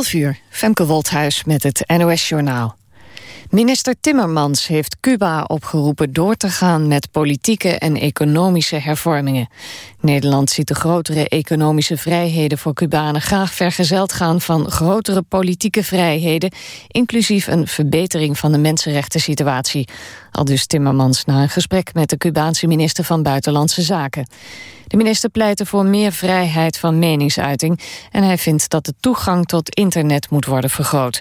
11 uur, Femke Wolthuis met het NOS-journaal. Minister Timmermans heeft Cuba opgeroepen door te gaan met politieke en economische hervormingen. Nederland ziet de grotere economische vrijheden voor Cubanen graag vergezeld gaan van grotere politieke vrijheden, inclusief een verbetering van de mensenrechten situatie. Al dus Timmermans na een gesprek met de Cubaanse minister van Buitenlandse Zaken. De minister pleitte voor meer vrijheid van meningsuiting en hij vindt dat de toegang tot internet moet worden vergroot.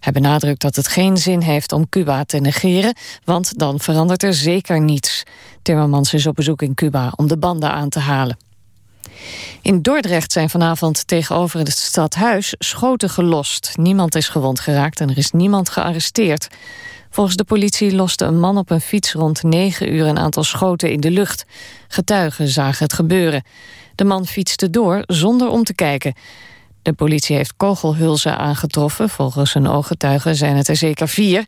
Hij benadrukt dat het geen zin heeft om Cuba te negeren, want dan verandert er zeker niets. Timmermans is op bezoek in Cuba om de banden aan te halen. In Dordrecht zijn vanavond tegenover het stadhuis schoten gelost. Niemand is gewond geraakt en er is niemand gearresteerd. Volgens de politie loste een man op een fiets rond 9 uur een aantal schoten in de lucht. Getuigen zagen het gebeuren. De man fietste door zonder om te kijken. De politie heeft kogelhulzen aangetroffen. Volgens een ooggetuige zijn het er zeker vier.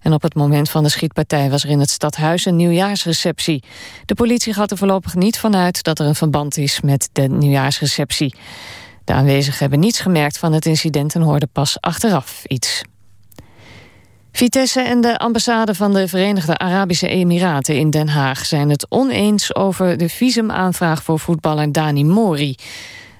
En op het moment van de schietpartij was er in het stadhuis een nieuwjaarsreceptie. De politie gaat er voorlopig niet vanuit dat er een verband is met de nieuwjaarsreceptie. De aanwezigen hebben niets gemerkt van het incident en hoorden pas achteraf iets. Vitesse en de ambassade van de Verenigde Arabische Emiraten in Den Haag zijn het oneens over de visumaanvraag voor voetballer Dani Mori.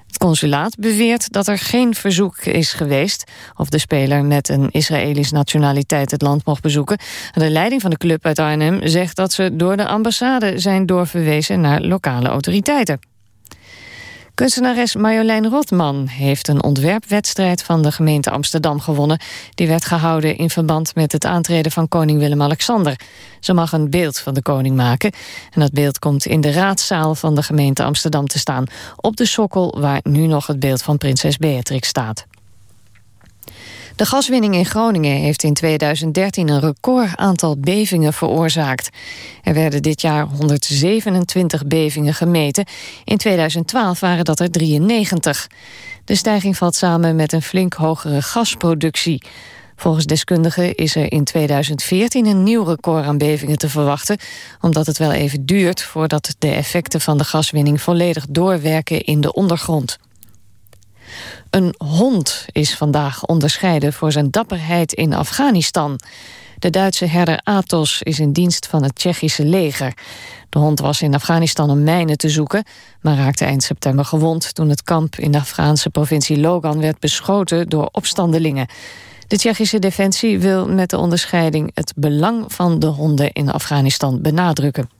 Het consulaat beweert dat er geen verzoek is geweest... of de speler met een Israëlisch nationaliteit het land mocht bezoeken. De leiding van de club uit Arnhem zegt dat ze door de ambassade zijn doorverwezen naar lokale autoriteiten. Kunstenares Marjolein Rotman heeft een ontwerpwedstrijd van de gemeente Amsterdam gewonnen. Die werd gehouden in verband met het aantreden van koning Willem-Alexander. Ze mag een beeld van de koning maken. En dat beeld komt in de raadzaal van de gemeente Amsterdam te staan. Op de sokkel waar nu nog het beeld van prinses Beatrix staat. De gaswinning in Groningen heeft in 2013 een record aantal bevingen veroorzaakt. Er werden dit jaar 127 bevingen gemeten. In 2012 waren dat er 93. De stijging valt samen met een flink hogere gasproductie. Volgens deskundigen is er in 2014 een nieuw record aan bevingen te verwachten... omdat het wel even duurt voordat de effecten van de gaswinning volledig doorwerken in de ondergrond. Een hond is vandaag onderscheiden voor zijn dapperheid in Afghanistan. De Duitse herder Atos is in dienst van het Tsjechische leger. De hond was in Afghanistan een mijne te zoeken... maar raakte eind september gewond toen het kamp in de Afghaanse provincie Logan... werd beschoten door opstandelingen. De Tsjechische defensie wil met de onderscheiding... het belang van de honden in Afghanistan benadrukken.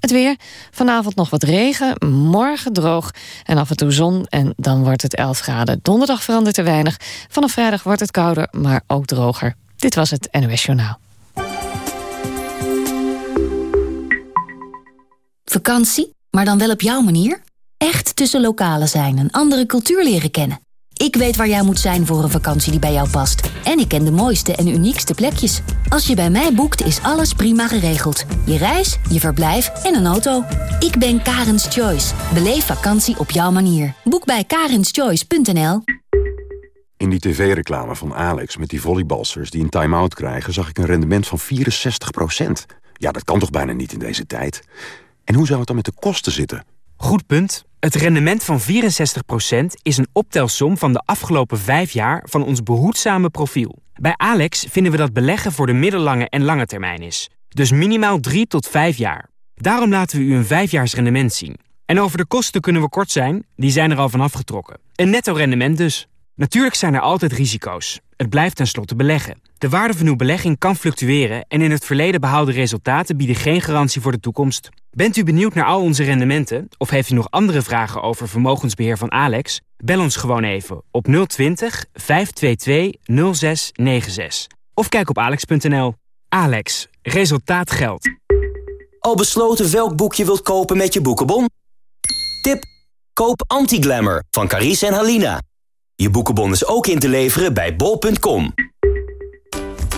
Het weer. Vanavond nog wat regen, morgen droog en af en toe zon en dan wordt het 11 graden. Donderdag verandert er weinig. Vanaf vrijdag wordt het kouder, maar ook droger. Dit was het NOS Journaal. Vakantie, maar dan wel op jouw manier? Echt tussen lokalen zijn en andere cultuur leren kennen. Ik weet waar jij moet zijn voor een vakantie die bij jou past. En ik ken de mooiste en uniekste plekjes. Als je bij mij boekt, is alles prima geregeld. Je reis, je verblijf en een auto. Ik ben Karens Choice. Beleef vakantie op jouw manier. Boek bij karenschoice.nl In die tv-reclame van Alex met die volleybalsters die een time-out krijgen... zag ik een rendement van 64% Ja, dat kan toch bijna niet in deze tijd? En hoe zou het dan met de kosten zitten? Goed punt. Het rendement van 64% is een optelsom van de afgelopen vijf jaar van ons behoedzame profiel. Bij Alex vinden we dat beleggen voor de middellange en lange termijn is. Dus minimaal 3 tot 5 jaar. Daarom laten we u een vijfjaars rendement zien. En over de kosten kunnen we kort zijn, die zijn er al van afgetrokken. Een netto rendement dus. Natuurlijk zijn er altijd risico's. Het blijft tenslotte beleggen. De waarde van uw belegging kan fluctueren en in het verleden behaalde resultaten bieden geen garantie voor de toekomst. Bent u benieuwd naar al onze rendementen of heeft u nog andere vragen over vermogensbeheer van Alex? Bel ons gewoon even op 020 522 0696 of kijk op alex.nl. Alex, resultaat geldt. Al besloten welk boek je wilt kopen met je boekenbon? Tip: koop Anti-Glamour van Carice en Halina. Je boekenbon is ook in te leveren bij bol.com.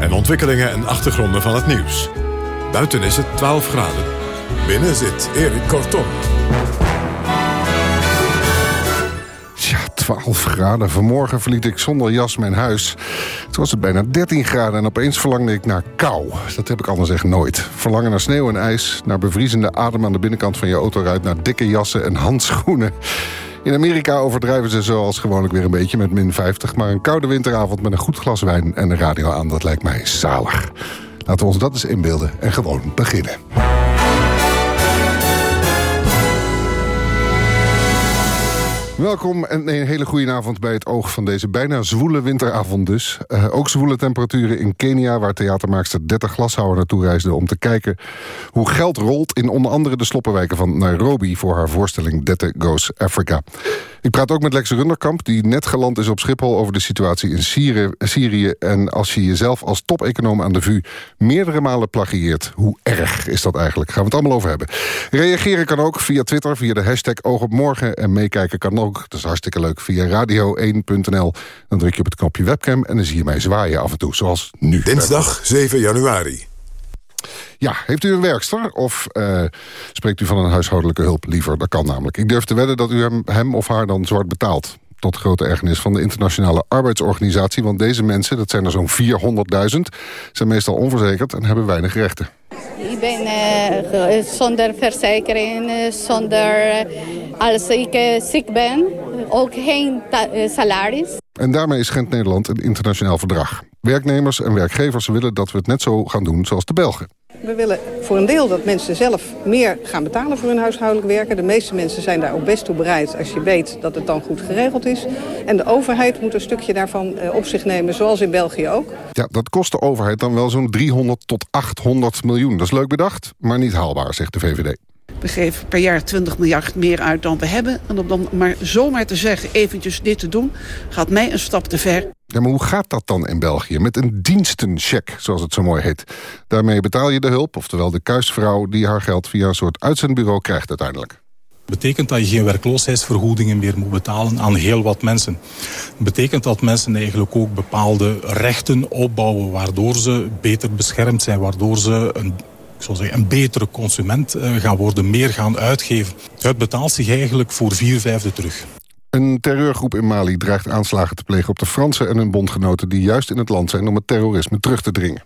en ontwikkelingen en achtergronden van het nieuws. Buiten is het 12 graden. Binnen zit Erik Kortom. Ja, 12 graden. Vanmorgen verliet ik zonder jas mijn huis. Toen was het bijna 13 graden en opeens verlangde ik naar kou. Dat heb ik anders echt nooit. Verlangen naar sneeuw en ijs, naar bevriezende adem aan de binnenkant van je autoruit... naar dikke jassen en handschoenen. In Amerika overdrijven ze zoals gewoonlijk weer een beetje met min 50... maar een koude winteravond met een goed glas wijn en de radio aan... dat lijkt mij zalig. Laten we ons dat eens inbeelden en gewoon beginnen. Welkom en een hele goede avond bij het oog van deze bijna zwoele winteravond dus. Uh, ook zwoele temperaturen in Kenia, waar theatermaakster 30 Glashouwer naartoe reisde... om te kijken hoe geld rolt in onder andere de sloppenwijken van Nairobi... voor haar voorstelling Dette Goes Africa. Ik praat ook met Lex Runderkamp, die net geland is op Schiphol... over de situatie in Syrië. Syrië. En als je jezelf als topeconoom aan de VU meerdere malen plagieert... hoe erg is dat eigenlijk? Gaan we het allemaal over hebben. Reageren kan ook via Twitter, via de hashtag Oog op Morgen... en meekijken kan ook. Dat is hartstikke leuk. Via radio1.nl. Dan druk je op het knopje webcam en dan zie je mij zwaaien af en toe. Zoals nu. Dinsdag 7 januari. Ja, heeft u een werkster of uh, spreekt u van een huishoudelijke hulp liever? Dat kan namelijk. Ik durf te wedden dat u hem, hem of haar dan zwart betaalt tot grote ergernis van de Internationale Arbeidsorganisatie. Want deze mensen, dat zijn er zo'n 400.000, zijn meestal onverzekerd en hebben weinig rechten. Ik ben uh, zonder verzekering, zonder als ik ziek ben, ook geen salaris. En daarmee schendt Nederland een internationaal verdrag. Werknemers en werkgevers willen dat we het net zo gaan doen zoals de Belgen. We willen voor een deel dat mensen zelf meer gaan betalen voor hun huishoudelijk werken. De meeste mensen zijn daar ook best toe bereid als je weet dat het dan goed geregeld is. En de overheid moet een stukje daarvan op zich nemen, zoals in België ook. Ja, dat kost de overheid dan wel zo'n 300 tot 800 miljoen. Dat is leuk bedacht, maar niet haalbaar, zegt de VVD. We geven per jaar 20 miljard meer uit dan we hebben. En om dan maar zomaar te zeggen, eventjes dit te doen... gaat mij een stap te ver. Ja, maar hoe gaat dat dan in België? Met een dienstencheck, zoals het zo mooi heet. Daarmee betaal je de hulp, oftewel de kuisvrouw... die haar geld via een soort uitzendbureau krijgt uiteindelijk betekent dat je geen werkloosheidsvergoedingen meer moet betalen aan heel wat mensen. Het betekent dat mensen eigenlijk ook bepaalde rechten opbouwen... waardoor ze beter beschermd zijn, waardoor ze een ik zou zeggen, een betere consument eh, gaan worden, meer gaan uitgeven. Het betaalt zich eigenlijk voor vier vijfde terug. Een terreurgroep in Mali dreigt aanslagen te plegen op de Fransen en hun bondgenoten... die juist in het land zijn om het terrorisme terug te dringen.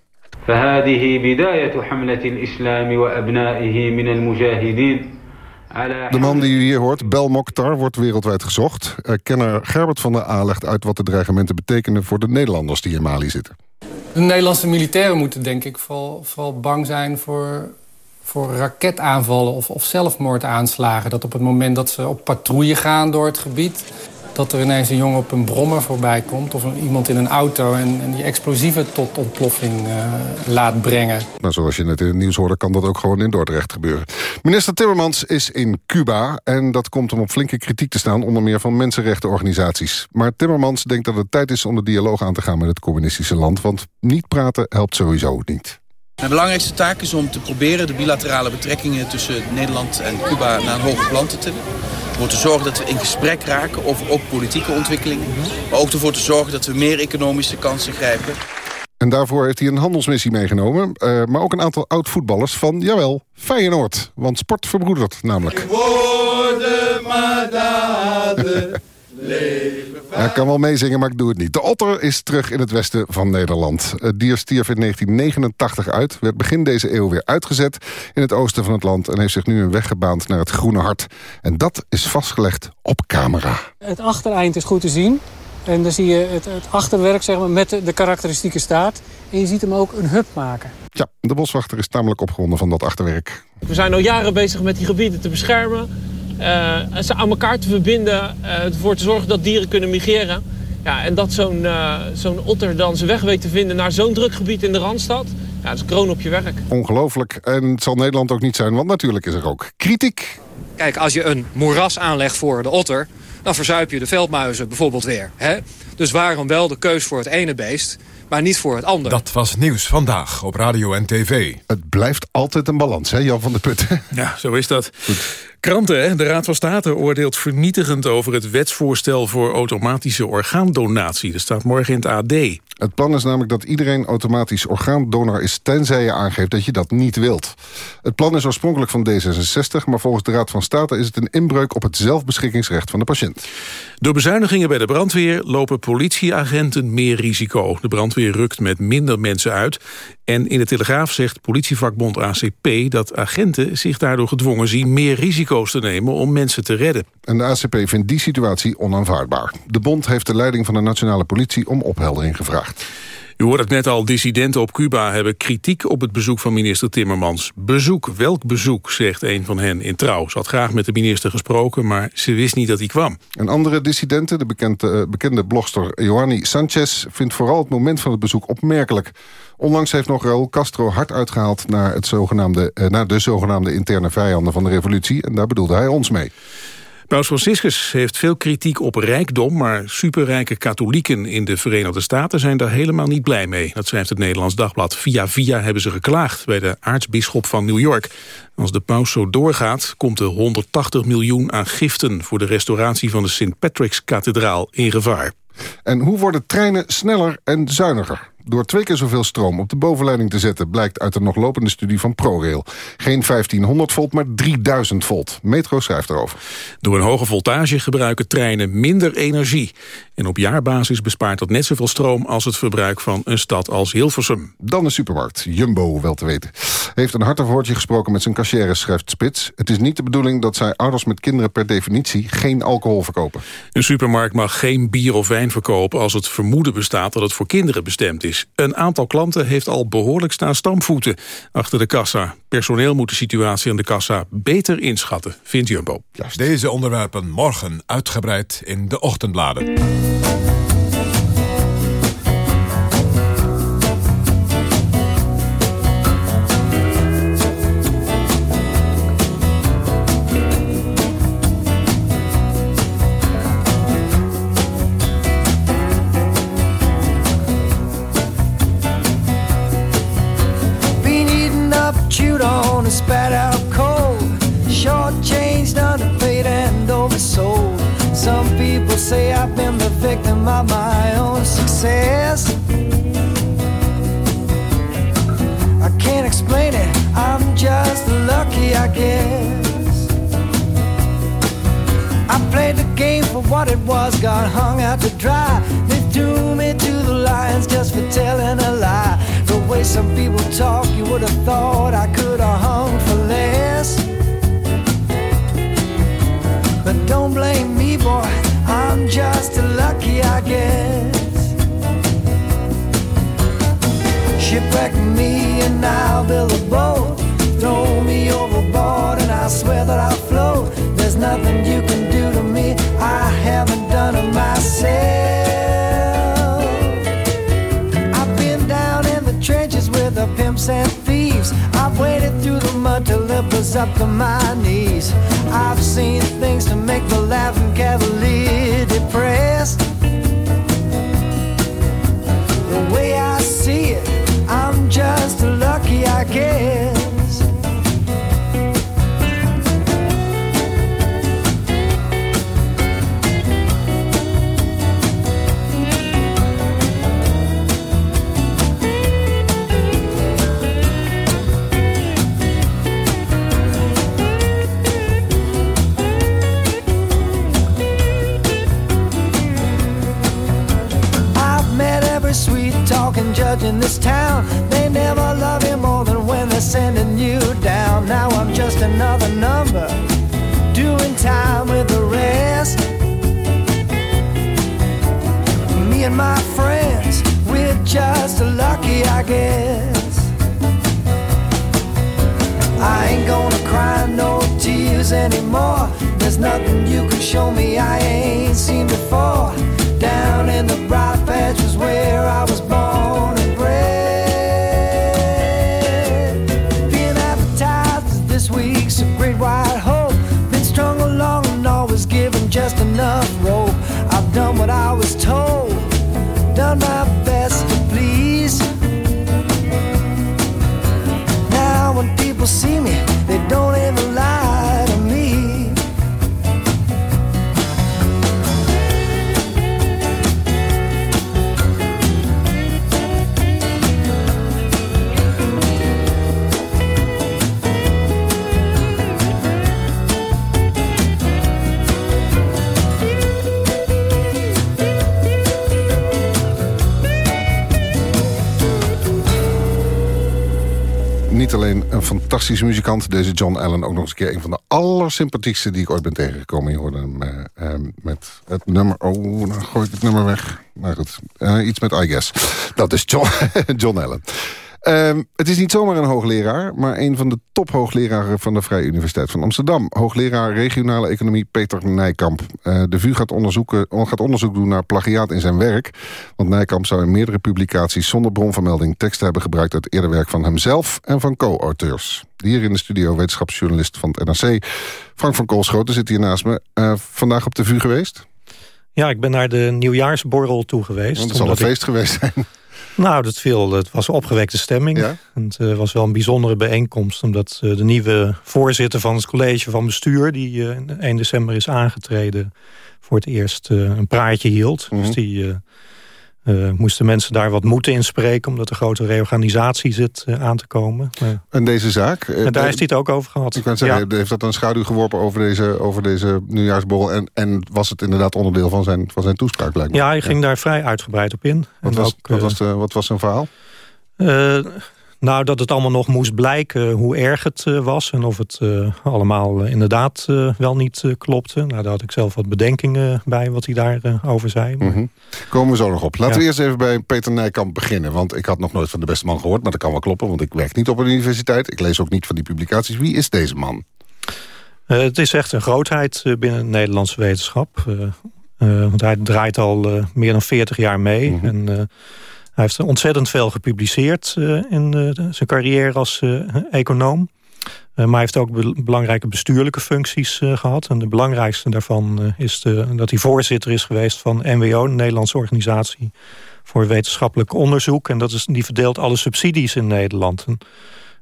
De man die u hier hoort, Bel Mokhtar, wordt wereldwijd gezocht. Kenner Gerbert van der A legt uit wat de dreigementen betekenen... voor de Nederlanders die in Mali zitten. De Nederlandse militairen moeten denk ik vooral, vooral bang zijn voor, voor raketaanvallen of, of zelfmoordaanslagen. Dat op het moment dat ze op patrouille gaan door het gebied dat er ineens een jongen op een brommer voorbij komt... of iemand in een auto en, die explosieven tot ontploffing uh, laat brengen. Maar zoals je net in het nieuws hoorde, kan dat ook gewoon in Dordrecht gebeuren. Minister Timmermans is in Cuba en dat komt om op flinke kritiek te staan... onder meer van mensenrechtenorganisaties. Maar Timmermans denkt dat het tijd is om de dialoog aan te gaan met het communistische land... want niet praten helpt sowieso niet. De belangrijkste taak is om te proberen de bilaterale betrekkingen tussen Nederland en Cuba naar een hoger plan te tillen. Ervoor te zorgen dat we in gesprek raken over ook politieke ontwikkelingen. Maar ook ervoor te zorgen dat we meer economische kansen grijpen. En daarvoor heeft hij een handelsmissie meegenomen. Uh, maar ook een aantal oud-voetballers van, jawel, Feyenoord. Want sport verbroedert namelijk. Ik kan wel meezingen, maar ik doe het niet. De otter is terug in het westen van Nederland. Het dier stierf in 1989 uit, werd begin deze eeuw weer uitgezet... in het oosten van het land en heeft zich nu een weg gebaand naar het Groene Hart. En dat is vastgelegd op camera. Het achtereind is goed te zien. En dan zie je het, het achterwerk zeg maar, met de, de karakteristieke staart. En je ziet hem ook een hub maken. Ja, de boswachter is tamelijk opgewonden van dat achterwerk. We zijn al jaren bezig met die gebieden te beschermen. Uh, en ze aan elkaar te verbinden. Uh, ervoor te zorgen dat dieren kunnen migreren. Ja, en dat zo'n uh, zo'n otter dan zijn weg weet te vinden naar zo'n druk gebied in de Randstad. Ja, dat is kroon op je werk. Ongelooflijk. En het zal Nederland ook niet zijn, want natuurlijk is er ook kritiek. Kijk, als je een moeras aanlegt voor de otter... dan verzuip je de veldmuizen bijvoorbeeld weer. Hè? Dus waarom wel de keus voor het ene beest maar niet voor het andere. Dat was Nieuws Vandaag op Radio en TV. Het blijft altijd een balans, hè Jan van der Putten? Ja, zo is dat. Kranten, hè? de Raad van State oordeelt vernietigend over het wetsvoorstel voor automatische orgaandonatie. Dat staat morgen in het AD. Het plan is namelijk dat iedereen automatisch orgaandonor is... tenzij je aangeeft dat je dat niet wilt. Het plan is oorspronkelijk van D66... maar volgens de Raad van State is het een inbreuk op het zelfbeschikkingsrecht van de patiënt. Door bezuinigingen bij de brandweer lopen politieagenten meer risico. De brandweer rukt met minder mensen uit. En in de Telegraaf zegt politievakbond ACP dat agenten zich daardoor gedwongen zien meer nemen om mensen te redden. En de ACP vindt die situatie onaanvaardbaar. De bond heeft de leiding van de nationale politie om opheldering gevraagd. U hoort het net al, dissidenten op Cuba hebben kritiek op het bezoek van minister Timmermans. Bezoek, welk bezoek, zegt een van hen in Trouw. Ze had graag met de minister gesproken, maar ze wist niet dat hij kwam. Een andere dissidente, de bekende, uh, bekende blogster Joanny Sanchez... vindt vooral het moment van het bezoek opmerkelijk. Onlangs heeft nog Raúl Castro hard uitgehaald naar, het zogenaamde, uh, naar de zogenaamde interne vijanden van de revolutie. En daar bedoelde hij ons mee. Paus Franciscus heeft veel kritiek op rijkdom... maar superrijke katholieken in de Verenigde Staten zijn daar helemaal niet blij mee. Dat schrijft het Nederlands Dagblad. Via via hebben ze geklaagd bij de aartsbisschop van New York. Als de paus zo doorgaat, komt de 180 miljoen aan giften... voor de restauratie van de St. Patrick's-kathedraal in gevaar. En hoe worden treinen sneller en zuiniger? Door twee keer zoveel stroom op de bovenleiding te zetten... blijkt uit een nog lopende studie van ProRail. Geen 1500 volt, maar 3000 volt. Metro schrijft erover. Door een hoge voltage gebruiken treinen minder energie. En op jaarbasis bespaart dat net zoveel stroom... als het verbruik van een stad als Hilversum. Dan de supermarkt, Jumbo wel te weten. Heeft een hartig woordje gesproken met zijn cashier, schrijft Spits. Het is niet de bedoeling dat zij ouders met kinderen per definitie... geen alcohol verkopen. Een supermarkt mag geen bier of wijn verkopen... als het vermoeden bestaat dat het voor kinderen bestemd is. Een aantal klanten heeft al behoorlijk staan stampvoeten achter de kassa. Personeel moet de situatie aan de kassa beter inschatten, vindt Jumbo. Deze onderwerpen morgen uitgebreid in de ochtendbladen. My own success. I can't explain it, I'm just lucky, I guess. I played the game for what it was, got hung out to dry. They threw me to the lions just for telling a lie. The way some people talk, you would have thought I could have hung for less. But don't blame me, boy. I'm just lucky, I guess. Shipwreck me and I'll build a boat. Throw me overboard and I swear that I'll float. There's nothing you can do to me. I haven't done myself. I've been down in the trenches with the pimps and thieves. I've waded through the mud till up to my knees. I've seen things to make the laughing cavalier friend. Judge in this town. They never love you more than when they're sending you down. Now I'm just another number, doing time with the rest. me and my friends, we're just lucky, I guess. I ain't gonna cry no tears anymore. There's nothing you can show me I ain't seen before. Down in the bright patch was where I was born fantastische muzikant, deze John Allen... ook nog eens een keer een van de allersympathiekste die ik ooit ben tegengekomen. Je hoorde hem eh, eh, met het nummer... Oh, dan gooi ik het nummer weg. Maar goed, eh, iets met I Guess. Dat is John, John Allen. Ehm, het is niet zomaar een hoogleraar, maar een van de tophoogleraren van de Vrije Universiteit van Amsterdam. Hoogleraar regionale economie Peter Nijkamp. Eh, de VU gaat, onderzoeken, gaat onderzoek doen naar plagiaat in zijn werk. Want Nijkamp zou in meerdere publicaties zonder bronvermelding teksten hebben gebruikt uit eerder werk van hemzelf en van co-auteurs. Hier in de studio wetenschapsjournalist van het NRC. Frank van Koolschoten zit hier naast me. Eh, vandaag op de VU geweest? Ja, ik ben naar de nieuwjaarsborrel toe geweest. Want het zal een feest geweest zijn. Nou, dat viel, het was een opgewekte stemming. Het uh, was wel een bijzondere bijeenkomst... omdat uh, de nieuwe voorzitter van het college van bestuur... die uh, 1 december is aangetreden... voor het eerst een praatje hield. Dus die moesten mensen daar wat moeten inspreken... omdat er grote reorganisatie zit aan te komen. en deze zaak? en daar heeft hij het ook over gehad. Ik kan zeggen, heeft dat een schaduw geworpen over deze, over deze nieuwjaarsborrel... En, en was het inderdaad onderdeel van zijn, van zijn toespraak, me? Ja, hij ging daar vrij uitgebreid op in. Wat, En was, ook, wat, was, de, wat was zijn verhaal? Nou, dat het allemaal nog moest blijken hoe erg het uh, was... en of het uh, allemaal inderdaad wel niet klopte. Nou, daar had ik zelf wat bedenkingen bij wat hij daarover over zei. Mm -hmm. Komen we zo nog op. Laten ja. we eerst even bij Peter Nijkamp beginnen. Want ik had nog nooit van de beste man gehoord, maar dat kan wel kloppen... want ik werk niet op een universiteit. Ik lees ook niet van die publicaties. Wie is deze man? het is echt een grootheid binnen de Nederlandse wetenschap... want hij draait al meer dan 40 jaar mee... Mm -hmm. en, hij heeft ontzettend veel gepubliceerd uh, in uh, zijn carrière als uh, econoom. maar hij heeft ook be belangrijke bestuurlijke functies gehad. En de belangrijkste daarvan is de, dat hij voorzitter is geweest van NWO... de Nederlandse Organisatie voor Wetenschappelijk Onderzoek. En dat is, die verdeelt alle subsidies in Nederland.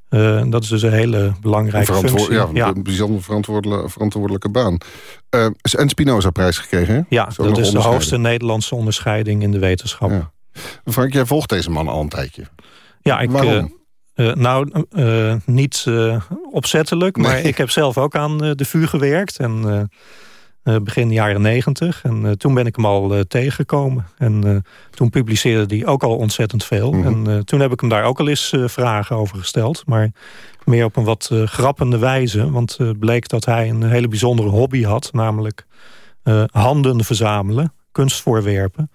En, dat is dus een hele belangrijke functie. Ja, ja, een bijzonder verantwoordelijke, verantwoordelijke baan. en Spinoza-prijs gekregen, hè? Ja, dat, dat is de hoogste Nederlandse onderscheiding in de wetenschap. Ja. Frank, jij volgt deze man al een tijdje. Ja, ik... Waarom? Uh, uh, nou, uh, niet opzettelijk, maar nee. ik heb zelf ook aan de vuur gewerkt. En begin jaren negentig. En toen ben ik hem al tegengekomen. En toen publiceerde hij ook al ontzettend veel. Mhm. Mm -hmm. En toen heb ik hem daar ook al eens vragen over gesteld. Maar meer op een wat grappende wijze. Want het bleek dat hij een hele bijzondere hobby had. Namelijk handen verzamelen, kunstvoorwerpen.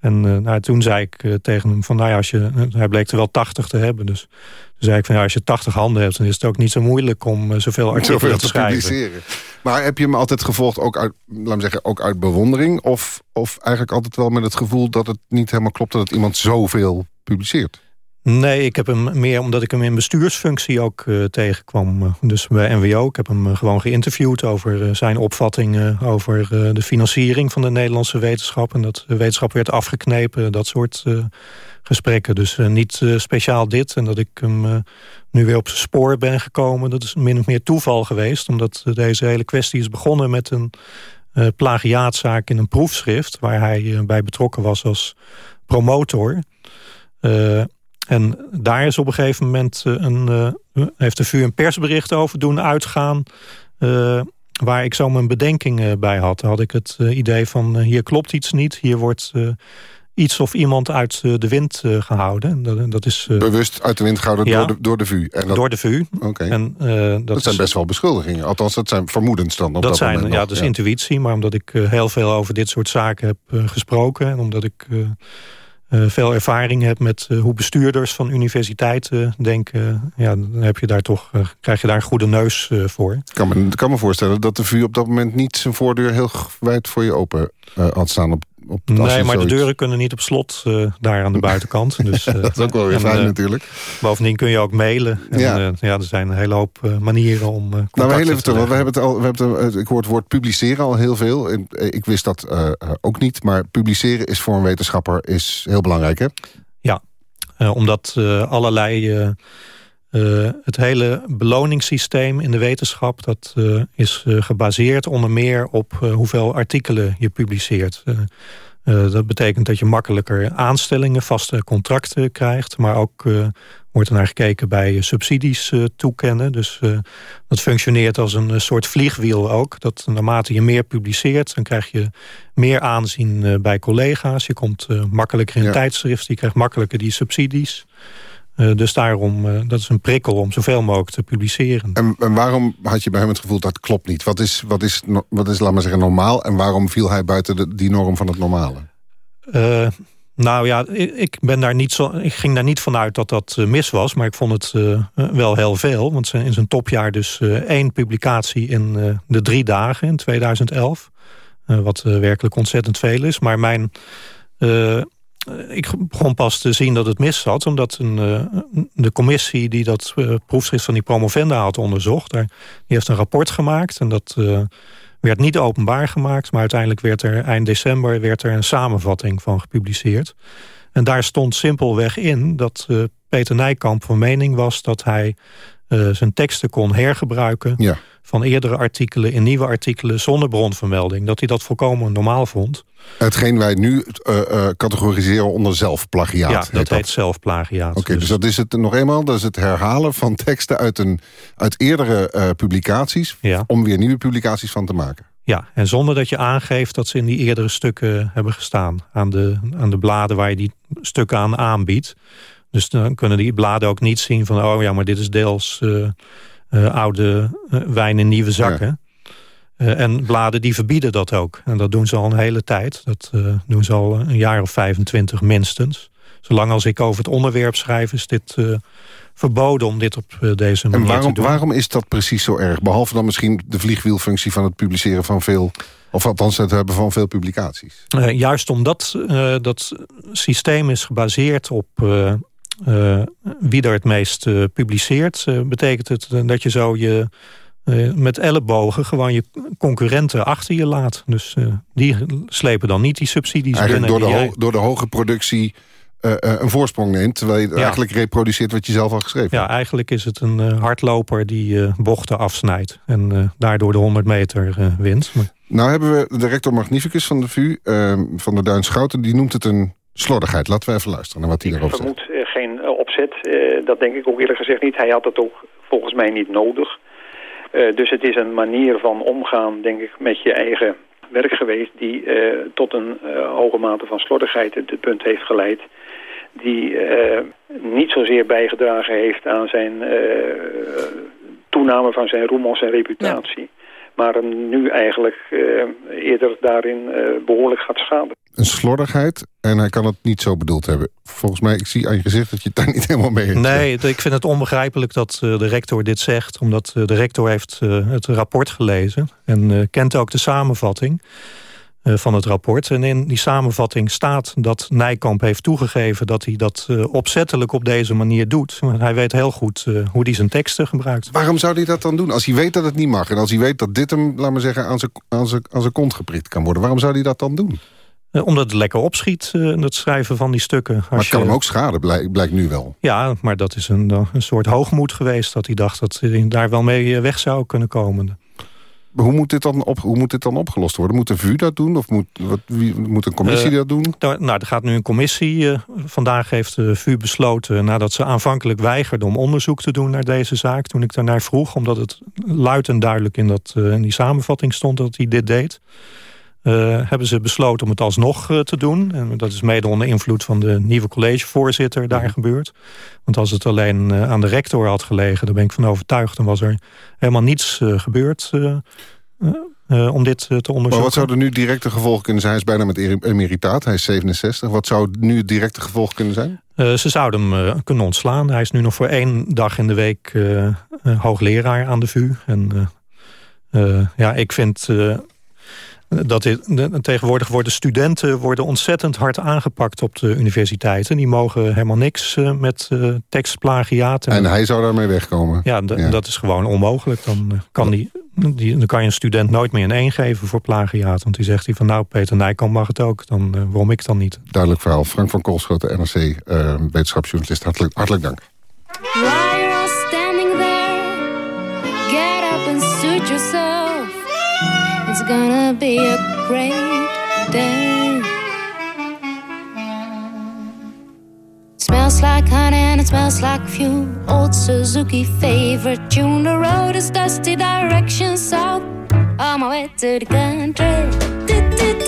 En uh, nou, toen zei ik uh, tegen hem van, nou ja, als je, uh, hij bleek er wel 80 te hebben. Dus toen zei ik van, ja, als je 80 handen hebt, dan is het ook niet zo moeilijk om zoveel artikelen zoveel te. Publiceren. Maar heb je hem altijd gevolgd, ook uit, laat me zeggen, ook uit bewondering? Of, of eigenlijk altijd wel met het gevoel dat het niet helemaal klopt dat iemand zoveel publiceert? Nee, ik heb hem meer omdat ik hem in bestuursfunctie ook uh, tegenkwam. Dus bij NWO. Ik heb hem uh, gewoon geïnterviewd over uh, zijn opvattingen over de financiering van de Nederlandse wetenschap. En dat de wetenschap werd afgeknepen, dat soort gesprekken. Dus niet speciaal dit. En dat ik hem nu weer op zijn spoor ben gekomen. Dat is min of meer toeval geweest. Omdat deze hele kwestie is begonnen met een plagiaatzaak in een proefschrift. Waar hij bij betrokken was als promotor. En daar is op een gegeven moment een, uh, heeft de VU een persbericht over doen uitgaan... Uh, waar ik zo mijn bedenkingen bij had. Had ik het idee van hier klopt iets niet. Hier wordt iets of iemand uit de wind gehouden. Dat, dat is, Bewust uit de wind gehouden ja, door, de, door de VU? En dat, door de VU. Oké. En, dat, dat zijn best wel beschuldigingen. Althans, dat zijn vermoedens dan op dat, dat zijn, moment Ja, dat is intuïtie. Maar omdat ik heel veel over dit soort zaken heb gesproken... en omdat ik uh, veel ervaring hebt met uh, hoe bestuurders van universiteiten denken... ja, dan heb je daar toch, krijg je daar een goede neus voor. Ik kan, me, kan me voorstellen dat de VU op dat moment niet zijn voordeur heel wijd voor je open had staan. Op, op, nee, maar de deuren kunnen niet op slot daar aan de buitenkant. Dus, dat is ook wel weer en, fijn natuurlijk. Bovendien kun je ook mailen. En, ja. ja, er zijn een hele hoop manieren om contact nou, heel te even, leggen. we hebben het al, we hebben het, ik hoor het woord publiceren al heel veel. Ik wist dat ook niet, maar publiceren is voor een wetenschapper is heel belangrijk, hè? Ja, omdat allerlei... Uh, het hele beloningssysteem in de wetenschap... dat is gebaseerd onder meer op hoeveel artikelen je publiceert. dat betekent dat je makkelijker aanstellingen, vaste contracten krijgt... maar ook wordt er naar gekeken bij subsidies toekennen. Dus dat functioneert als een soort vliegwiel ook. Dat naarmate je meer publiceert, dan krijg je meer aanzien bij collega's. Je komt makkelijker in Ja. tijdschrift, je krijgt makkelijker die subsidies. Uh, dus daarom, uh, dat is een prikkel om zoveel mogelijk te publiceren. En, en, waarom had je bij hem het gevoel dat klopt niet? Wat is, wat is, wat is laat maar zeggen, normaal? En waarom viel hij buiten de, die norm van het normale? Uh, nou ja, ik, ben daar niet zo, ik ging daar niet vanuit dat dat mis was. Maar ik vond het wel heel veel. Want in zijn topjaar dus één publicatie in de drie dagen in 2011. wat werkelijk ontzettend veel is. Maar mijn ik begon pas te zien dat het mis zat... omdat een, uh, de commissie die dat uh, proefschrift van die promovenda had onderzocht... Die heeft een rapport gemaakt en dat uh, werd niet openbaar gemaakt... maar uiteindelijk werd er eind december werd er een samenvatting van gepubliceerd. En daar stond simpelweg in dat Peter Nijkamp van mening was... dat hij zijn teksten kon hergebruiken... Ja. van eerdere artikelen in nieuwe artikelen zonder bronvermelding. Dat hij dat volkomen normaal vond. Hetgeen wij nu uh, uh, categoriseren onder zelfplagiaat. Ja, dat heet, dat? zelfplagiaat. Oké, okay, dus. dus dat is het nog eenmaal. Dat is het herhalen van teksten uit, een, uit eerdere publicaties... Ja. om weer nieuwe publicaties van te maken. Ja, en zonder dat je aangeeft dat ze in die eerdere stukken hebben gestaan. Aan de, aan de bladen waar je die stukken aan aanbiedt. Dus dan kunnen die bladen ook niet zien van... oh ja, maar dit is deels oude wijn in nieuwe zakken... Ja. Uh, en bladen die verbieden dat ook. En dat doen ze al een hele tijd. Dat uh, doen ze al een jaar of 25 minstens. Zolang als ik over het onderwerp schrijf... is dit uh, verboden om dit op deze manier en waarom, te doen. waarom is dat precies zo erg? Behalve dan misschien de vliegwielfunctie van het publiceren van veel... of althans het hebben van veel publicaties. juist omdat dat systeem is gebaseerd op... wie er het meest publiceert... betekent het dat je zo je met ellebogen gewoon je concurrenten achter je laat. Dus uh, die slepen dan niet die subsidies eigenlijk binnen. Door de, jij... door de hoge productie uh, een voorsprong neemt... terwijl je ja. eigenlijk reproduceert wat je zelf al geschreven Ja, hebt. eigenlijk is het een hardloper die bochten afsnijdt... en daardoor de 100 meter wint. Nou hebben we de rector magnificus van de VU, ehm, van de Duin Schouten... die noemt het een slordigheid. Laten we even luisteren naar wat hij erover zegt. Ik vermoed geen opzet. dat denk ik ook eerlijk gezegd niet. Hij had het ook volgens mij niet nodig... Uh, dus het is een manier van omgaan, denk ik, met je eigen werk geweest... die uh, tot een uh, hoge mate van slordigheid het punt heeft geleid... die niet zozeer bijgedragen heeft aan zijn toename van zijn roem of zijn reputatie... Maar hem nu eigenlijk eerder daarin behoorlijk gaat schaden. Een slordigheid en hij kan het niet zo bedoeld hebben. Volgens mij, ik zie aan je gezicht dat je het daar niet helemaal mee eens Nee, ik vind het onbegrijpelijk dat uh, de rector dit zegt. Omdat de rector heeft het rapport gelezen. En kent ook de samenvatting van het rapport. En in die samenvatting staat dat Nijkamp heeft toegegeven... dat hij dat opzettelijk op deze manier doet. Hij weet heel goed hoe hij zijn teksten gebruikt. Waarom zou hij dat dan doen? Als hij weet dat het niet mag. En als hij weet dat dit hem, laat maar zeggen, aan zijn, aan zijn, aan zijn kont geprikt kan worden. Waarom zou hij dat dan doen? Omdat het lekker opschiet, uh, het schrijven van die stukken. Als maar het kan je... hem ook schaden, blijkt, blijkt nu wel. Ja, maar dat is een, een soort hoogmoed geweest... dat hij dacht dat hij daar wel mee weg zou kunnen komen. Hoe moet dit dan, op, hoe moet dit dan opgelost worden? Moet de VU dat doen? Of moet, wat, wie, moet een commissie uh, dat doen? Nou, nou, er gaat nu een commissie. vandaag heeft de VU besloten... nadat ze aanvankelijk weigerde om onderzoek te doen naar deze zaak... toen ik daarnaar vroeg, omdat het luid en duidelijk in, dat, in die samenvatting stond... dat hij dit deed... uh, hebben ze besloten om het alsnog uh, te doen. En dat is mede onder invloed van de nieuwe collegevoorzitter daar gebeurd. Want als het alleen uh, aan de rector had gelegen, daar ben ik van overtuigd... dan was er helemaal niets gebeurd om dit te onderzoeken. Maar wat zouden nu directe gevolgen kunnen zijn? Hij is bijna met emeritaat, hij is 67. Wat zou nu het directe gevolg kunnen zijn? ze zouden hem kunnen ontslaan. Hij is nu nog voor één dag in de week hoogleraar aan de VU. En ja, ik vind dat de, tegenwoordig worden studenten worden ontzettend hard aangepakt op de universiteiten. Die mogen helemaal niks uh, met uh, tekstplagiaat. En, en, hij zou daarmee wegkomen? Ja, ja. dat is gewoon onmogelijk. Dan, uh, kan die, die, dan kan je een student nooit meer een 1 geven voor plagiaat. Want die zegt hij van nou Peter Nijkamp mag het ook. Dan waarom ik dan niet? Duidelijk verhaal. Frank van Koolschoten, NRC, wetenschapsjournalist. Hartelijk, hartelijk dank. Gonna be a great day. Smells like honey and it smells like fuel. Old Suzuki favorite tune. The road is dusty, direction south. On my way to the country.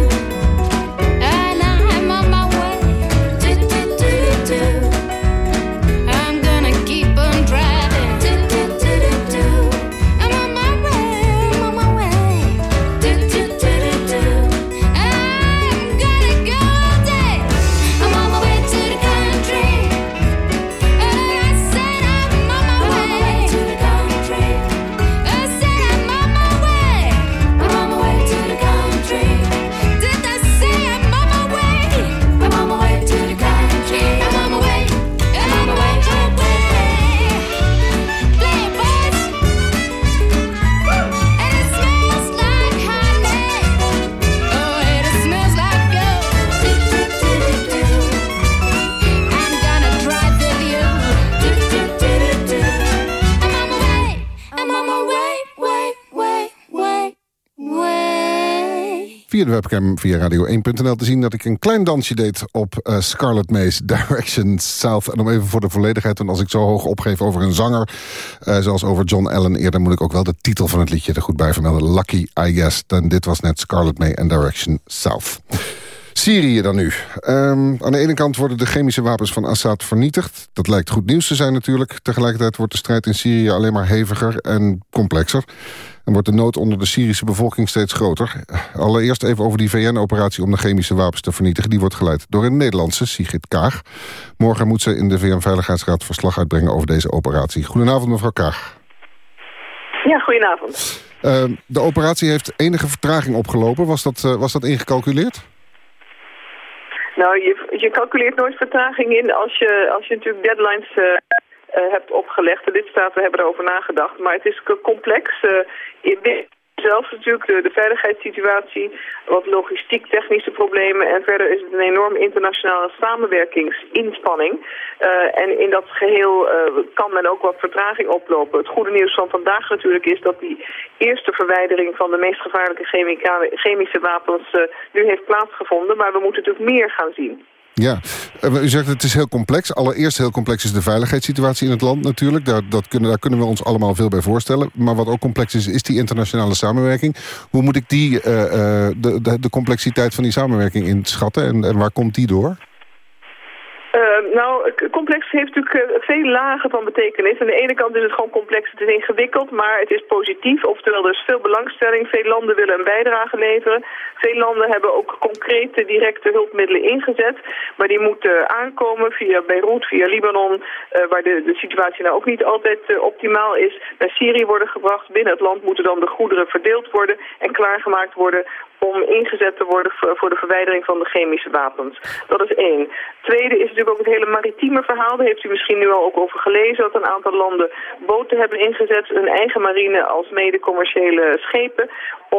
webcam via radio1.nl te zien... dat ik een klein dansje deed op uh, Scarlet Mays Direction South. En om even voor de volledigheid, want als ik zo hoog opgeef over een zanger... Uh, zoals over John Allen eerder... moet ik ook wel de titel van het liedje er goed bij vermelden. Lucky, I guess. Dan dit was net Scarlet May en Direction South. Syrië dan nu. Um, aan de ene kant worden de chemische wapens van Assad vernietigd. Dat lijkt goed nieuws te zijn natuurlijk. Tegelijkertijd wordt de strijd in Syrië alleen maar heviger en complexer. En wordt de nood onder de Syrische bevolking steeds groter. Allereerst even over die VN-operatie om de chemische wapens te vernietigen. Die wordt geleid door een Nederlandse, Sigrid Kaag. Morgen moet ze in de VN-veiligheidsraad verslag uitbrengen over deze operatie. Goedenavond mevrouw Kaag. Ja, goedenavond. Uh, de operatie heeft enige vertraging opgelopen. Was dat, uh, was dat ingecalculeerd? Nou, je, je calculeert nooit vertraging in als je, als je natuurlijk deadlines uh, hebt opgelegd. De lidstaten hebben erover nagedacht. Maar het is complex. Uh, zelf natuurlijk, de, veiligheidssituatie, wat logistiek-technische problemen en verder is het een enorm internationale samenwerkingsinspanning. Uh, en in dat geheel uh, kan men ook wat vertraging oplopen. Het goede nieuws van vandaag natuurlijk is dat die eerste verwijdering van de meest gevaarlijke chemische wapens uh, nu heeft plaatsgevonden. Maar we moeten natuurlijk meer gaan zien. Ja, u zegt het is heel complex. Allereerst heel complex is de veiligheidssituatie in het land natuurlijk. Daar, dat kunnen, daar kunnen we ons allemaal veel bij voorstellen. Maar wat ook complex is, is die internationale samenwerking. Hoe moet ik die, uh, uh, de, de, complexiteit van die samenwerking inschatten en, en waar komt die door? Uh, nou, complex heeft natuurlijk uh, veel lagen van betekenis. Aan de ene kant is het gewoon complex, het is ingewikkeld, maar het is positief. Oftewel, er is veel belangstelling, veel landen willen een bijdrage leveren. Veel landen hebben ook concrete, directe hulpmiddelen ingezet. Maar die moeten aankomen via Beirut, via Libanon, uh, waar de, de situatie nou ook niet altijd optimaal is. Naar Syrië worden gebracht. Binnen het land moeten dan de goederen verdeeld worden en klaargemaakt worden om ingezet te worden voor de verwijdering van de chemische wapens. Dat is één. Tweede is natuurlijk ook het hele maritieme verhaal. Daar heeft u misschien nu al ook over gelezen. Dat een aantal landen boten hebben ingezet, hun eigen marine als mede commerciële schepen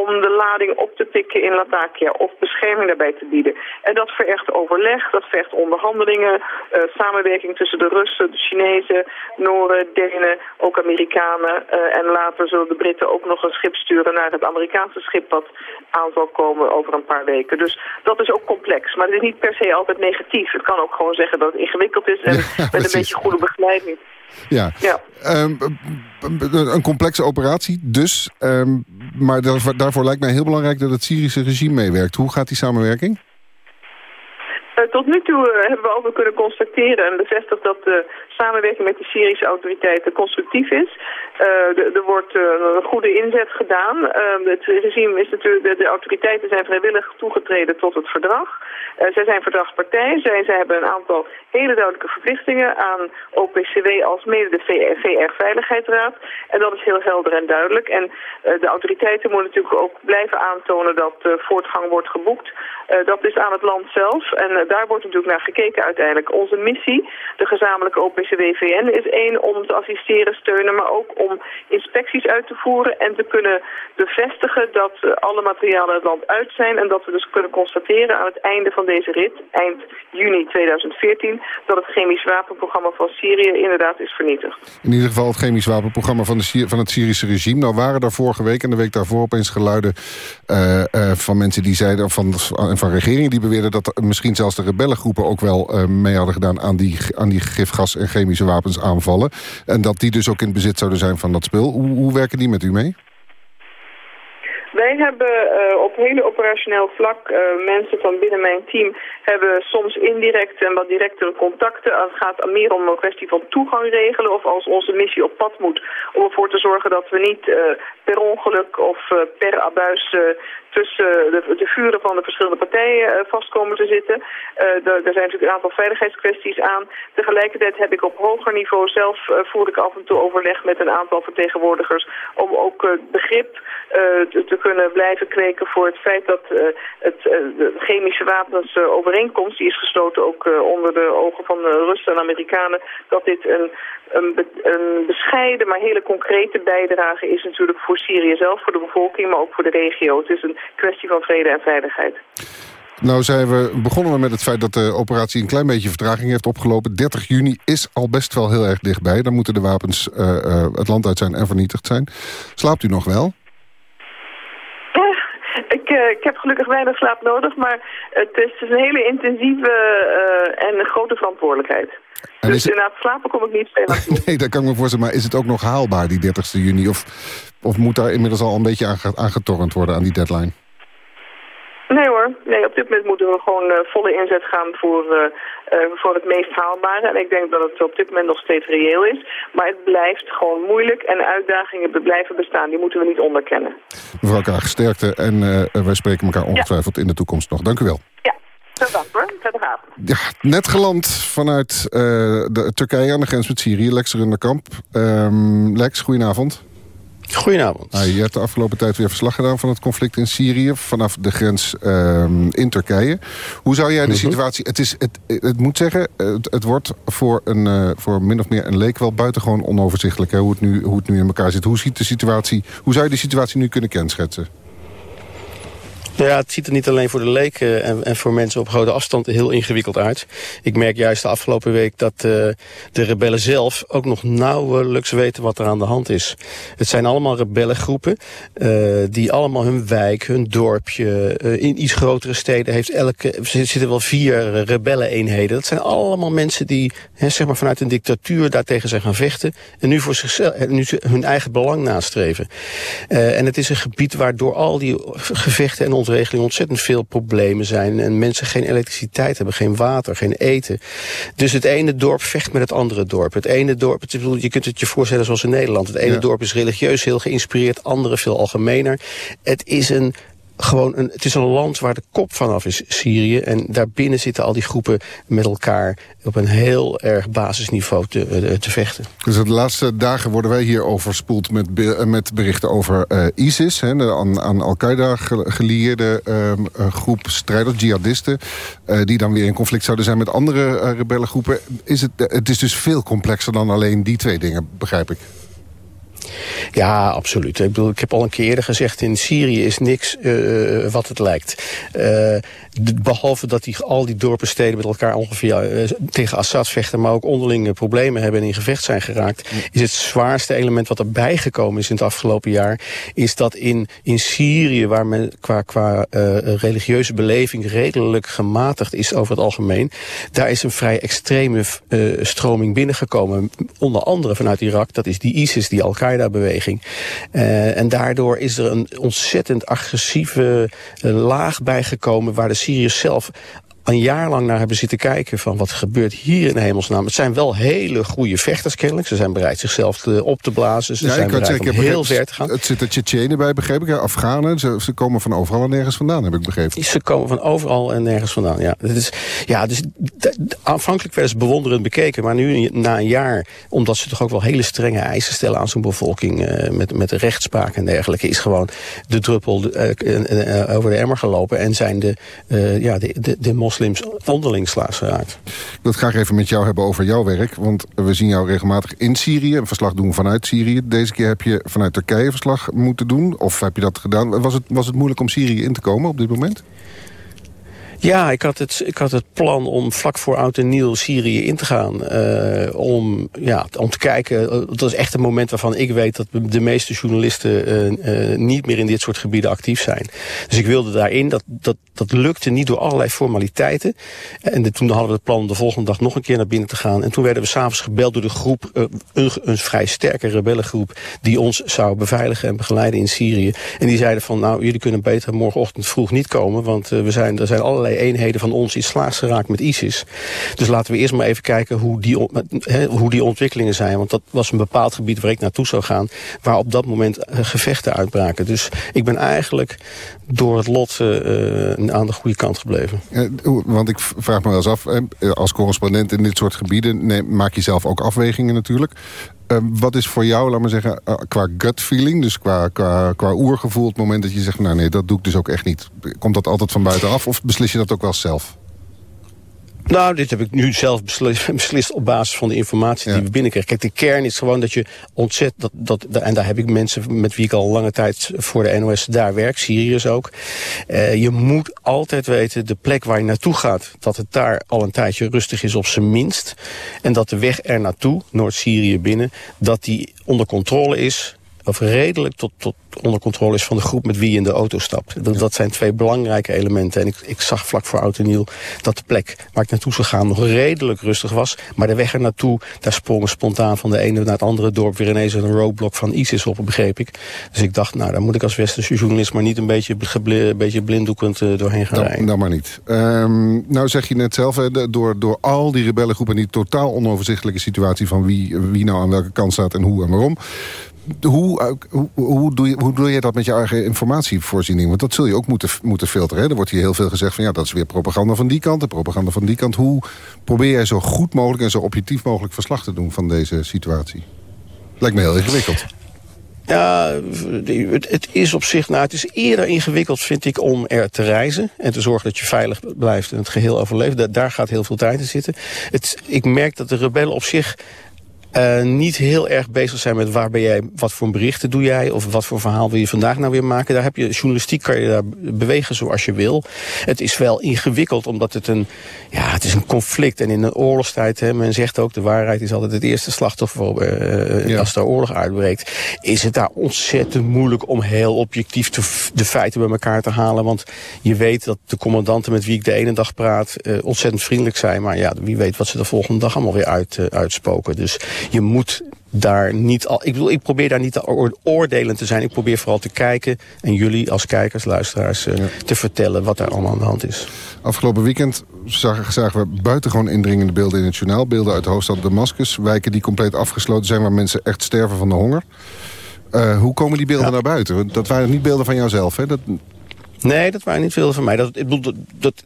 om de lading op te pikken in Latakia of bescherming daarbij te bieden. En dat vergt overleg, dat vergt onderhandelingen, uh, samenwerking tussen de Russen, de Chinezen, Noren, Denen, ook Amerikanen. Uh, en later zullen de Britten ook nog een schip sturen naar het Amerikaanse schip wat aan zal komen over een paar weken. Dus dat is ook complex, maar het is niet per se altijd negatief. Het kan ook gewoon zeggen dat het ingewikkeld is en ja, met een beetje goede begeleiding. Ja, ja. Um, een complexe operatie dus. Um, maar daarvoor lijkt mij heel belangrijk dat het Syrische regime meewerkt. Hoe gaat die samenwerking? Uh, tot nu toe uh, hebben we ook kunnen constateren en bevestigd dat de samenwerking met de Syrische autoriteiten constructief is. Uh, er wordt een goede inzet gedaan. het regime is natuurlijk, de, de, autoriteiten zijn vrijwillig toegetreden tot het verdrag. zij zijn verdragspartij. Zij, zij hebben een aantal hele duidelijke verplichtingen aan OPCW als mede de VR-veiligheidsraad. En dat is heel helder en duidelijk. En de autoriteiten moeten natuurlijk ook blijven aantonen dat voortgang wordt geboekt. dat is aan het land zelf. En daar wordt natuurlijk naar gekeken uiteindelijk. Onze missie, de gezamenlijke OPCW-VN, is één om te assisteren, steunen, maar ook om inspecties uit te voeren en te kunnen bevestigen dat alle materialen het land uit zijn en dat we dus kunnen constateren aan het einde van deze rit, eind juni 2014, dat het chemisch wapenprogramma van Syrië inderdaad is vernietigd. In ieder geval het chemisch wapenprogramma van, de, van het Syrische regime. Nou waren er vorige week en de week daarvoor opeens geluiden uh, uh, van mensen die zeiden, van, van regeringen die beweerden dat misschien zelfs de rebellengroepen ook wel mee hadden gedaan... aan die, aan die gifgas- en chemische wapens aanvallen. En dat die dus ook in bezit zouden zijn van dat spul. Hoe, hoe werken die met u mee? Wij hebben uh, op hele operationeel vlak, uh, mensen van binnen mijn team hebben soms indirect en wat directere contacten. Het gaat meer om een kwestie van toegang regelen of als onze missie op pad moet. Om ervoor te zorgen dat we niet uh, per ongeluk of per abuis tussen de, de, vuren van de verschillende partijen vast komen te zitten. er zijn natuurlijk een aantal veiligheidskwesties aan. Tegelijkertijd heb ik op hoger niveau zelf voer ik af en toe overleg met een aantal vertegenwoordigers om ook begrip te, te kunnen blijven kweken voor het feit dat het, de chemische wapens uh, overeenkomst, die is gesloten ook onder de ogen van de Russen en Amerikanen, dat dit een, een, een, bescheiden maar hele concrete bijdrage is natuurlijk voor Syrië zelf, voor de bevolking, maar ook voor de regio. Het is een kwestie van vrede en veiligheid. Nou zijn we, begonnen we met het feit dat de operatie een klein beetje vertraging heeft opgelopen. 30 juni is al best wel heel erg dichtbij. Dan moeten de wapens het land uit zijn en vernietigd zijn. Slaapt u nog wel? Ik, uh, ik heb gelukkig weinig slaap nodig, maar het is, het is een hele intensieve uh, en grote verantwoordelijkheid. En dus het... inderdaad, slapen kom ik niet veel aan Nee, dat kan ik me voorstellen. Maar is het ook nog haalbaar, die 30 juni? Of, of moet daar inmiddels al een beetje aangetornd worden aan die deadline? Nee hoor, nee, op dit moment moeten we gewoon uh, volle inzet gaan voor, uh, uh, voor het meest haalbare. En ik denk dat het op dit moment nog steeds reëel is. Maar het blijft gewoon moeilijk en uitdagingen blijven bestaan. Die moeten we niet onderkennen. Mevrouw Kaag, sterkte en wij spreken elkaar ongetwijfeld ja. in de toekomst nog. Dank u wel. Ja. Ja, net geland vanuit de Turkije aan de grens met Syrië, Lex Runderkamp. Um, Lex, goedenavond. Goedenavond. Ah, je hebt de afgelopen tijd weer verslag gedaan van het conflict in Syrië... vanaf de grens ehm, in Turkije. Hoe zou jij de Mhm. situatie... Het, is, het, het moet zeggen, het, het wordt voor, een, eh, voor min of meer een leek wel buitengewoon onoverzichtelijk... Hè, hoe, het nu, hoe het nu in elkaar zit. Hoe, ziet de situatie, hoe zou je de situatie nu kunnen kenschetsen? Ja, het ziet er niet alleen voor de leken en, en voor mensen op grote afstand heel ingewikkeld uit. Ik merk juist de afgelopen week dat eh, de rebellen zelf ook nog nauwelijks weten wat er aan de hand is. Het zijn allemaal rebellengroepen eh, die allemaal hun wijk, hun dorpje, eh, in iets grotere steden heeft elke, zitten wel vier eh, rebelleneenheden. Dat zijn allemaal mensen die hè, zeg maar vanuit een dictatuur daartegen zijn gaan vechten en nu voor zichzelf, nu hun eigen belang nastreven. Eh, en het is een gebied waar door al die gevechten en ontzettend veel problemen zijn. En mensen geen elektriciteit hebben, geen water, geen eten. Dus het ene dorp vecht met het andere dorp. Het ene dorp, het, ik bedoel, je kunt het je voorstellen zoals in Nederland. Het ene Ja. dorp is religieus heel geïnspireerd, andere veel algemener. Het is een gewoon een, het is een land waar de kop vanaf is, Syrië. En daarbinnen zitten al die groepen met elkaar op een heel erg basisniveau te, eh, te vechten. Dus de laatste dagen worden wij hier overspoeld met, eh, met berichten over eh, ISIS. Hè, de aan, aan Al-Qaeda ge- gelieerde ehm, eh, groep strijders, jihadisten... die dan weer in conflict zouden zijn met andere rebellengroepen. Is het, het is dus veel complexer dan alleen die twee dingen, begrijp ik. Ja, absoluut. Ik bedoel, ik heb al een keer eerder gezegd... in Syrië is niks eh, wat het lijkt. Eh, behalve dat die, al die dorpen, steden met elkaar ongeveer eh, tegen Assad vechten... maar ook onderlinge problemen hebben en in gevecht zijn geraakt... is het zwaarste element wat erbij gekomen is in het afgelopen jaar... is dat in, in Syrië, waar men qua, qua eh, religieuze beleving... redelijk gematigd is over het algemeen... daar is een vrij extreme eh, stroming binnengekomen. Onder andere vanuit Irak, dat is die ISIS, die Al-Qaeda-beweging. Eh, en daardoor is er een ontzettend agressieve eh, laag bijgekomen... waar de Syriërs zelf een jaar lang naar hebben zitten kijken van wat gebeurt hier in de hemelsnaam. Het zijn wel hele goede vechters kennelijk. Ze zijn bereid zichzelf te- op te blazen. Ze zijn ik wou bereid zeggen, om heel begrepen- ver te gaan. Het zitten Tsjetsjenen bij, begreep ik. hè, Afghanen, ze, ze komen van overal en nergens vandaan, heb ik begrepen. Ze komen van overal en nergens vandaan. Ja, het is, ja dus aanvankelijk werden ze bewonderend bekeken. Maar nu na een jaar, omdat ze toch ook wel hele strenge eisen stellen aan zo'n bevolking. eh, met, met rechtspraak en dergelijke. Is gewoon de druppel eh, eh, over de emmer gelopen. En zijn de, ja, de, de, de moslims onderling slaags geraakt. Ik wil het graag even met jou hebben over jouw werk. Want we zien jou regelmatig in Syrië. Een verslag doen vanuit Syrië. Deze keer heb je vanuit Turkije verslag moeten doen. Of heb je dat gedaan? Was het, was het moeilijk om Syrië in te komen op dit moment? Ja, ik had het, ik had het plan om vlak voor Oud en Nieuw Syrië in te gaan. eh, om, ja, om te kijken, eh, dat is echt een moment waarvan ik weet... dat de meeste journalisten eh, niet meer in dit soort gebieden actief zijn. Dus ik wilde daarin, dat, dat, dat lukte niet door allerlei formaliteiten. En toen hadden we het plan om de volgende dag nog een keer naar binnen te gaan. En toen werden we s'avonds gebeld door de groep, een, een vrij sterke rebellengroep... die ons zou beveiligen en begeleiden in Syrië. En die zeiden van, nou, jullie kunnen beter morgenochtend vroeg niet komen... want we zijn, er zijn allerlei eenheden van ons in slaags geraakt met ISIS. Dus laten we eerst maar even kijken hoe die, hè, hoe die ontwikkelingen zijn. Want dat was een bepaald gebied waar ik naartoe zou gaan... waar op dat moment eh, gevechten uitbraken. Dus ik ben eigenlijk door het lot eh, aan de goede kant gebleven. Want ik vraag me wel eens af, als correspondent in dit soort gebieden... maak je zelf ook afwegingen natuurlijk. Eh, wat is voor jou, laat maar zeggen, eh, qua gut feeling... dus qua, qua, qua oergevoel, het moment dat je zegt... nou nee, dat doe ik dus ook echt niet. Komt dat altijd van buitenaf of beslis je dat ook wel zelf? Nou, dit heb ik nu zelf beslist, beslist op basis van de informatie die we binnenkregen. Kijk, de kern is gewoon dat je ontzettend... Dat, dat, en daar heb ik mensen met wie ik al lange tijd voor de NOS daar werk, Syriërs ook. Eh, je moet altijd weten, de plek waar je naartoe gaat... dat het daar al een tijdje rustig is op zijn minst. En dat de weg er naartoe, Noord-Syrië binnen... dat die onder controle is of redelijk tot, tot onder controle is van de groep met wie je in de auto stapt. Dat, dat zijn twee belangrijke elementen. En ik, ik zag vlak voor Oud en Nieuw dat de plek waar ik naartoe zou gaan nog redelijk rustig was. Maar de weg er naartoe, daar sprongen spontaan van de ene naar het andere dorp weer ineens een roadblock van ISIS op, begreep ik. Dus ik dacht, nou, daar moet ik als westerse journalist maar niet een beetje, een beetje blinddoekend eh, doorheen gaan Dan, rijden. dan maar niet. Ehm, nou zeg je net zelf, hè, door, door al die rebellengroepen... en die totaal onoverzichtelijke situatie van wie, wie nou aan welke kant staat en hoe en waarom... Hoe, hoe, hoe, doe je, hoe doe je dat met je eigen informatievoorziening? Want dat zul je ook moeten, moeten filteren. Er wordt hier heel veel gezegd van ja, dat is weer propaganda van die kant... en propaganda van die kant. Hoe probeer jij zo goed mogelijk en zo objectief mogelijk verslag te doen van deze situatie? Lijkt me heel ingewikkeld. Ja, het, het, is op zich, nou, het is eerder ingewikkeld, vind ik, om er te reizen. En te zorgen dat je veilig blijft en het geheel overleeft. Daar, gaat heel veel tijd in zitten. Het, ik merk dat de rebellen op zich uh, niet heel erg bezig zijn met waar ben jij, wat voor berichten doe jij... of wat voor verhaal wil je vandaag nou weer maken. Daar heb je, journalistiek kan je daar bewegen zoals je wil. Het is wel ingewikkeld, omdat het een, ja, het is een conflict. En in een oorlogstijd, hè, men zegt ook... de waarheid is altijd het eerste slachtoffer uh, ja. als er oorlog uitbreekt... is het daar ontzettend moeilijk om heel objectief te, de feiten bij elkaar te halen. Want je weet dat de commandanten met wie ik de ene dag praat... Uh, ontzettend vriendelijk zijn. Maar ja, wie weet wat ze de volgende dag allemaal weer uit, uitspoken. Dus je moet daar niet al. Ik bedoel, ik probeer daar niet oordelend te zijn. Ik probeer vooral te kijken en jullie als kijkers, luisteraars, uh, te vertellen wat er allemaal aan de hand is. Afgelopen weekend zagen, zagen we buitengewoon indringende beelden in het journaal. Beelden uit de hoofdstad Damascus. Wijken die compleet afgesloten zijn waar mensen echt sterven van de honger. Uh, hoe komen die beelden naar buiten? Dat waren niet beelden van jouzelf, hè? Dat, Nee, dat waren niet veel van mij. Dat, dat,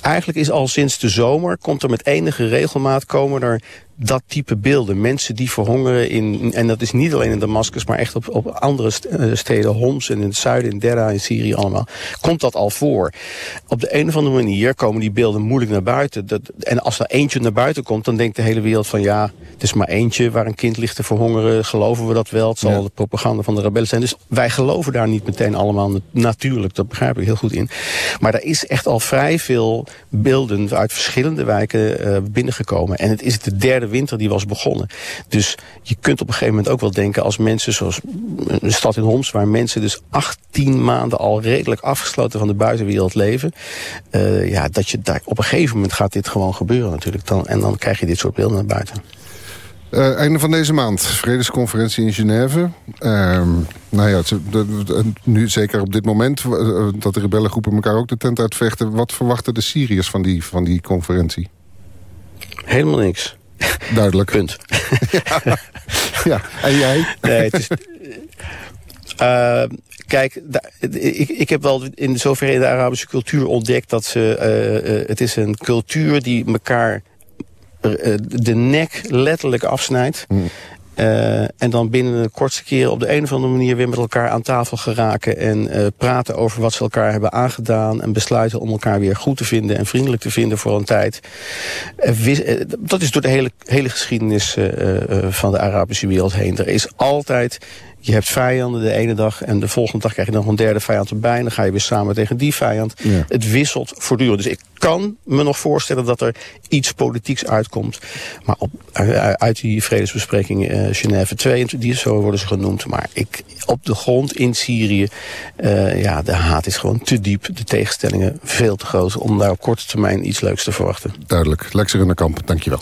eigenlijk is al sinds de zomer... komt er met enige regelmaat komen er dat type beelden. Mensen die verhongeren in, en dat is niet alleen in Damascus, maar echt op, op andere eh, steden, Homs en in het zuiden, in Derra, in Syrië allemaal, komt dat al voor. Op de een of andere manier komen die beelden moeilijk naar buiten. Dat, en als er eentje naar buiten komt, dan denkt de hele wereld van ja, het is maar eentje waar een kind ligt te verhongeren, geloven we dat wel, het zal de propaganda van de rebellen zijn. Dus wij geloven daar niet meteen allemaal natuurlijk, dat begrijp ik heel goed in. Maar er is echt al vrij veel beelden uit verschillende wijken uh, binnengekomen. En het is de derde winter die was begonnen. Dus je kunt op een gegeven moment ook wel denken als mensen zoals een stad in Homs... waar mensen dus 18 maanden al redelijk afgesloten van de buitenwereld leven... Uh, ja, dat je daar op een gegeven moment gaat dit gewoon gebeuren natuurlijk. Dan, en dan krijg je dit soort beelden naar buiten. Uh, einde van deze maand, vredesconferentie in Genève. Uh, nou ja, nu zeker op dit moment uh, dat de rebellengroepen elkaar ook de tent uitvechten. Wat verwachten de Syriërs van die, van die conferentie? Helemaal niks. Duidelijk. Punt. ja. ja. en jij? Nee, het is... Uh, kijk, ik, ik heb wel in zoverre in de Arabische cultuur ontdekt... dat ze, uh, uh, het is een cultuur die elkaar de nek letterlijk afsnijdt. Hmm. Uh, en dan binnen de kortste keren op de een of andere manier weer met elkaar aan tafel geraken. En uh, praten over wat ze elkaar hebben aangedaan. En besluiten om elkaar weer goed te vinden en vriendelijk te vinden voor een tijd. Uh, dat is door de hele, hele geschiedenis van de Arabische wereld heen. Er is altijd je hebt vijanden de ene dag en de volgende dag krijg je nog een derde vijand erbij. dan ga je weer samen tegen die vijand. Ja. Het wisselt voortdurend. Dus ik kan me nog voorstellen dat er iets politieks uitkomt. Maar op, uit die vredesbespreking uh, Genève 2, die zo worden ze genoemd. Maar ik, op de grond in Syrië, uh, ja, de haat is gewoon te diep. De tegenstellingen veel te groot om daar op korte termijn iets leuks te verwachten. Duidelijk. Lex in de kamp, dankjewel.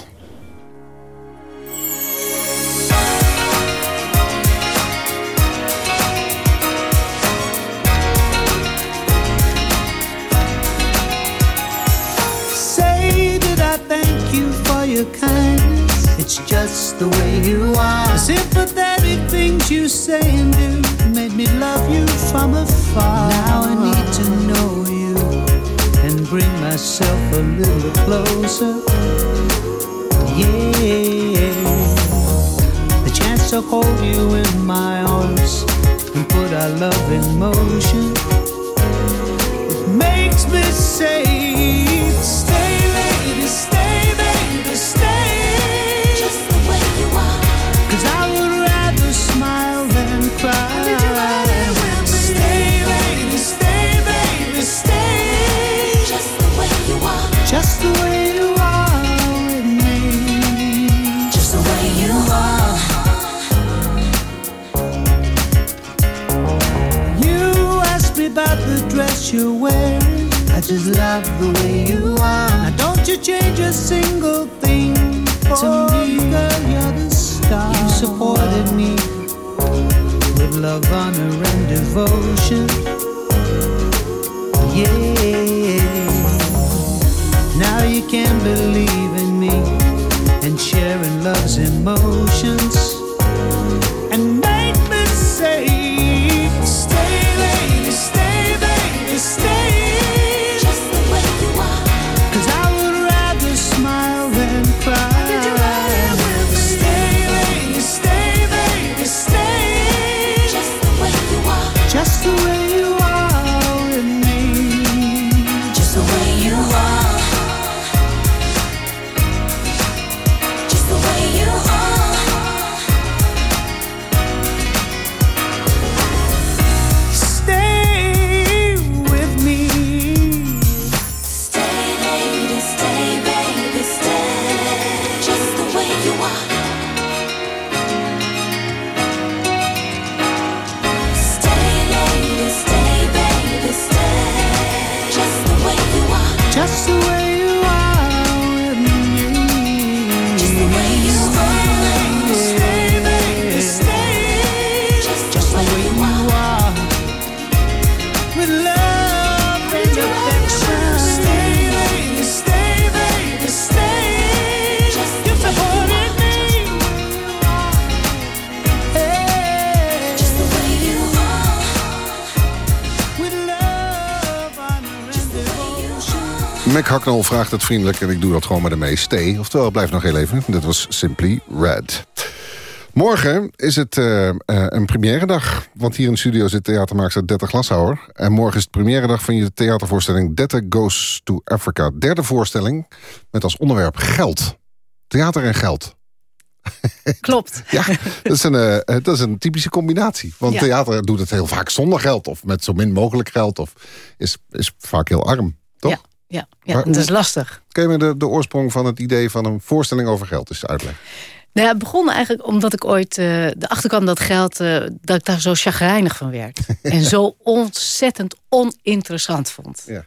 Your. It's just the way you are. The sympathetic things you say and do made me love you from afar. Now I need to know you and bring myself a little closer. Yeah, the chance to hold you in my arms and put our love in motion. It makes me say, Mac Hacknell vraagt het vriendelijk en ik doe dat gewoon met de mee. Stay, oftewel blijf nog heel even. Dat was Simply Red. Morgen is het uh, uh, een première-dag. Want hier in de studio zit theatermaakster Dette Glashouwer. En morgen is het première-dag van je theatervoorstelling Dette Goes to Africa. Derde voorstelling met als onderwerp geld. Theater en geld. Klopt. ja, dat is, een, uh, dat is een typische combinatie. Want ja. theater doet het heel vaak zonder geld. Of met zo min mogelijk geld. Of is, is vaak heel arm, toch? Ja, ja, ja maar, dat is lastig. Kun je me de, de oorsprong van het idee van een voorstelling over geld eens uitleggen? Nou ja, het begon eigenlijk omdat ik ooit uh, de achterkant dat geld... Uh, dat ik daar zo chagrijnig van werd. en zo ontzettend oninteressant vond. Ja.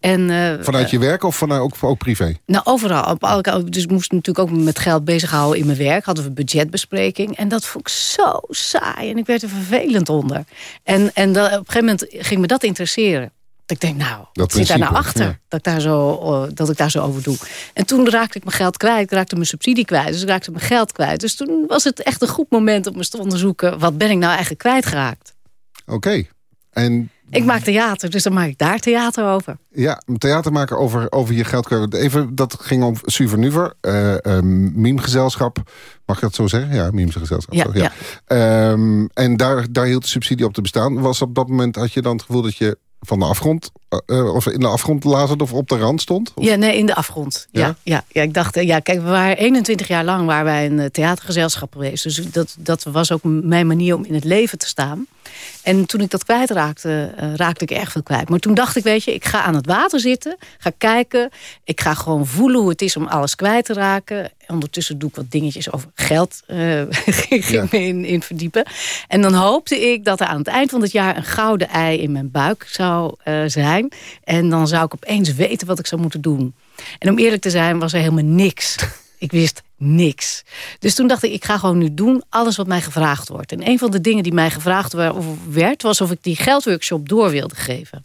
En, uh, vanuit je werk of vanuit ook, ook privé? Nou, overal. Op alle, dus ik moest natuurlijk ook met geld bezighouden in mijn werk. Hadden we budgetbespreking. En dat vond ik zo saai. En ik werd er vervelend onder. En, en dat, op een gegeven moment ging me dat interesseren. Dat ik denk, nou, dat zit daar nou achter? Ja. Dat, ik daar zo, uh, dat ik daar zo over doe. En toen raakte ik mijn geld kwijt. Ik raakte mijn subsidie kwijt. Dus ik raakte mijn geld kwijt. Dus toen was het echt een goed moment om eens te onderzoeken... wat ben ik nou eigenlijk kwijtgeraakt? Oké. Okay. En ik maak theater, dus dan maak ik daar theater over. Ja, theater maken over, over je geld. Even, dat ging om Suvernuver, uh, uh, Meme-gezelschap. Mag ik dat zo zeggen? Ja, Meme-gezelschap. Ja, ja. ja. Um, en daar, daar hield de subsidie op te bestaan. Was op dat moment, had je dan het gevoel dat je van de afgrond, uh, of in de afgrond lazerde of op de rand stond? Of? Ja, nee, in de afgrond. Ja, ja, ja, ja ik dacht, ja, kijk, we waren 21 jaar lang waren wij een theatergezelschap geweest. Dus dat, dat was ook mijn manier om in het leven te staan. En toen ik dat kwijtraakte, uh, raakte ik erg veel kwijt. Maar toen dacht ik, weet je, ik ga aan het water zitten. Ga kijken. Ik ga gewoon voelen hoe het is om alles kwijt te raken. Ondertussen doe ik wat dingetjes over geld. Uh, ging ja. me in, in, verdiepen. En dan hoopte ik dat er aan het eind van het jaar... een gouden ei in mijn buik zou uh, zijn. En dan zou ik opeens weten wat ik zou moeten doen. En om eerlijk te zijn was er helemaal niks. Ik wist niks. Dus toen dacht ik, ik ga gewoon nu doen alles wat mij gevraagd wordt. En een van de dingen die mij gevraagd werd... was of ik die geldworkshop door wilde geven.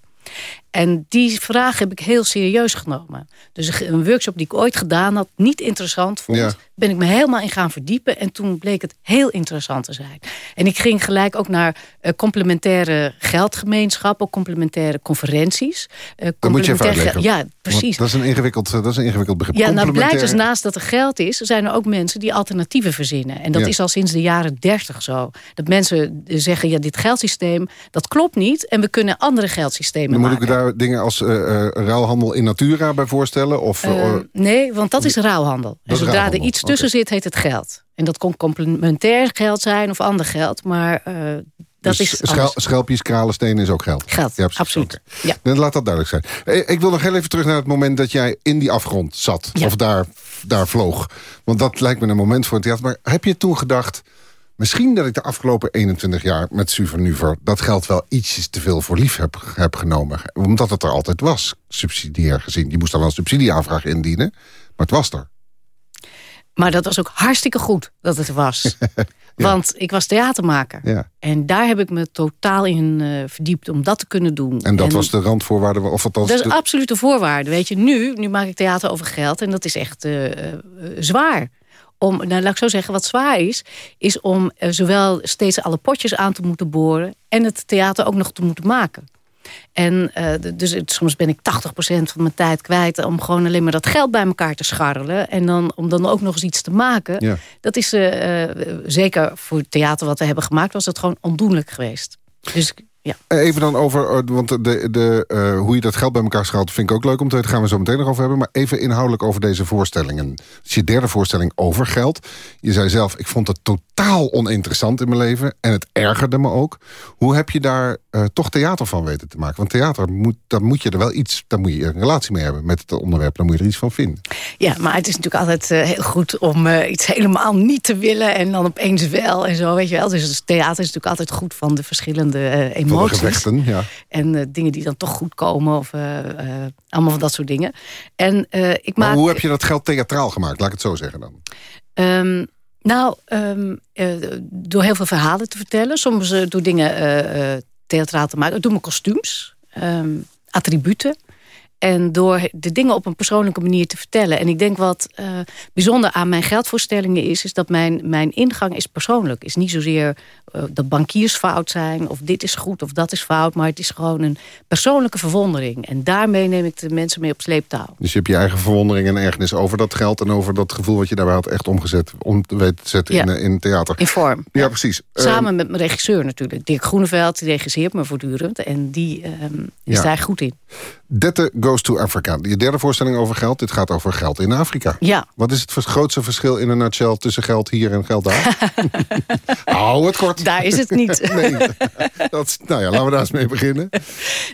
En die vraag heb ik heel serieus genomen. Dus een workshop die ik ooit gedaan had, niet interessant vond... Ja. ben ik me helemaal in gaan verdiepen. En toen bleek het heel interessant te zijn. En ik ging gelijk ook naar uh, complementaire geldgemeenschappen... complementaire conferenties. Uh, dat moet je. Ja, precies. dat is, een ingewikkeld, dat is een ingewikkeld begrip. Ja, nou blijkt dus naast dat er geld is... zijn er ook mensen die alternatieven verzinnen. En dat ja. is al sinds de jaren dertig zo. Dat mensen zeggen, ja, dit geldsysteem, dat klopt niet... en we kunnen andere geldsystemen Dan maken. moet ik daar dingen als uh, uh, ruilhandel in natura bij voorstellen? Of, uh, nee, want dat is ruilhandel. En zodra ruilhandel. er iets tussen okay. zit, heet het geld. En dat kon complementair geld zijn of ander geld. Maar dat dus is schel, Schelpjes, kralen, stenen is ook geld? Geld, ja, absoluut. Ja. Dan laat dat duidelijk zijn. Ik wil nog heel even terug naar het moment dat jij in die afgrond zat. Ja. Of daar, daar vloog. Want dat lijkt me een moment voor een theater. Maar heb je toen gedacht... Misschien dat ik de afgelopen 21 jaar met Suvernuver... dat geld wel ietsjes te veel voor lief heb, heb genomen. Omdat het er altijd was, subsidiair gezien. Je moest dan wel een subsidieaanvraag indienen, maar het was er. Maar dat was ook hartstikke goed dat het was. ja. Want ik was theatermaker. Ja. En daar heb ik me totaal in uh, verdiept om dat te kunnen doen. En dat en, was de randvoorwaarde? Of althans dat is de... absolute voorwaarde. Weet je, nu, nu maak ik theater over geld en dat is echt uh, uh, zwaar om, nou, laat ik zo zeggen, wat zwaar is... is om uh, zowel steeds alle potjes aan te moeten boren... en het theater ook nog te moeten maken. En uh, dus soms ben ik 80% van mijn tijd kwijt... om gewoon alleen maar dat geld bij elkaar te scharrelen. En dan, om dan ook nog eens iets te maken. Ja. Dat is uh, zeker voor het theater wat we hebben gemaakt... was dat gewoon ondoenlijk geweest. Dus Even dan over, want de, de, uh, hoe je dat geld bij elkaar schaalt... vind ik ook leuk om te weten, gaan we zo meteen nog over hebben. Maar even inhoudelijk over deze voorstellingen. Is je derde voorstelling over geld. Je zei zelf, ik vond het totaal oninteressant in mijn leven. En het ergerde me ook. Hoe heb je daar uh, toch theater van weten te maken? Want theater, moet, daar moet je er wel iets... daar moet je een relatie mee hebben met het onderwerp. Daar moet je er iets van vinden. Ja, maar het is natuurlijk altijd uh, heel goed om iets helemaal niet te willen... en dan opeens wel en zo, weet je wel. Dus het theater is natuurlijk altijd goed van de verschillende emoties. Van de gevechten, ja. En dingen die dan toch goed komen. Of allemaal van dat soort dingen. En, ik maar maak, hoe heb je dat geld theatraal gemaakt? Laat ik het zo zeggen dan. Um, nou, um, door heel veel verhalen te vertellen. Soms door dingen theatraal te maken. Door mijn kostuums. Um, attributen. En door de dingen op een persoonlijke manier te vertellen. En ik denk wat bijzonder aan mijn geldvoorstellingen is... is dat mijn, mijn ingang is persoonlijk. is niet zozeer uh, dat bankiers fout zijn... of dit is goed of dat is fout. Maar het is gewoon een persoonlijke verwondering. En daarmee neem ik de mensen mee op sleeptouw. Dus je hebt je eigen verwondering en ergernis over dat geld... en over dat gevoel wat je daarbij had echt omgezet... om te weten te zetten Ja. in, eh, in theater. In vorm. Ja, precies. Samen Ehm, met mijn regisseur natuurlijk. Dirk Groeneveld, die regisseert me voortdurend. En die ehm, is Ja. daar goed in. Dette Goes to Africa. Je derde voorstelling over geld. Dit gaat over geld in Afrika. Ja. Wat is het grootste verschil in een nutshell... tussen geld hier en geld daar? Hou het kort. Daar is het niet. nee, dat, nou ja, laten we daar eens mee beginnen.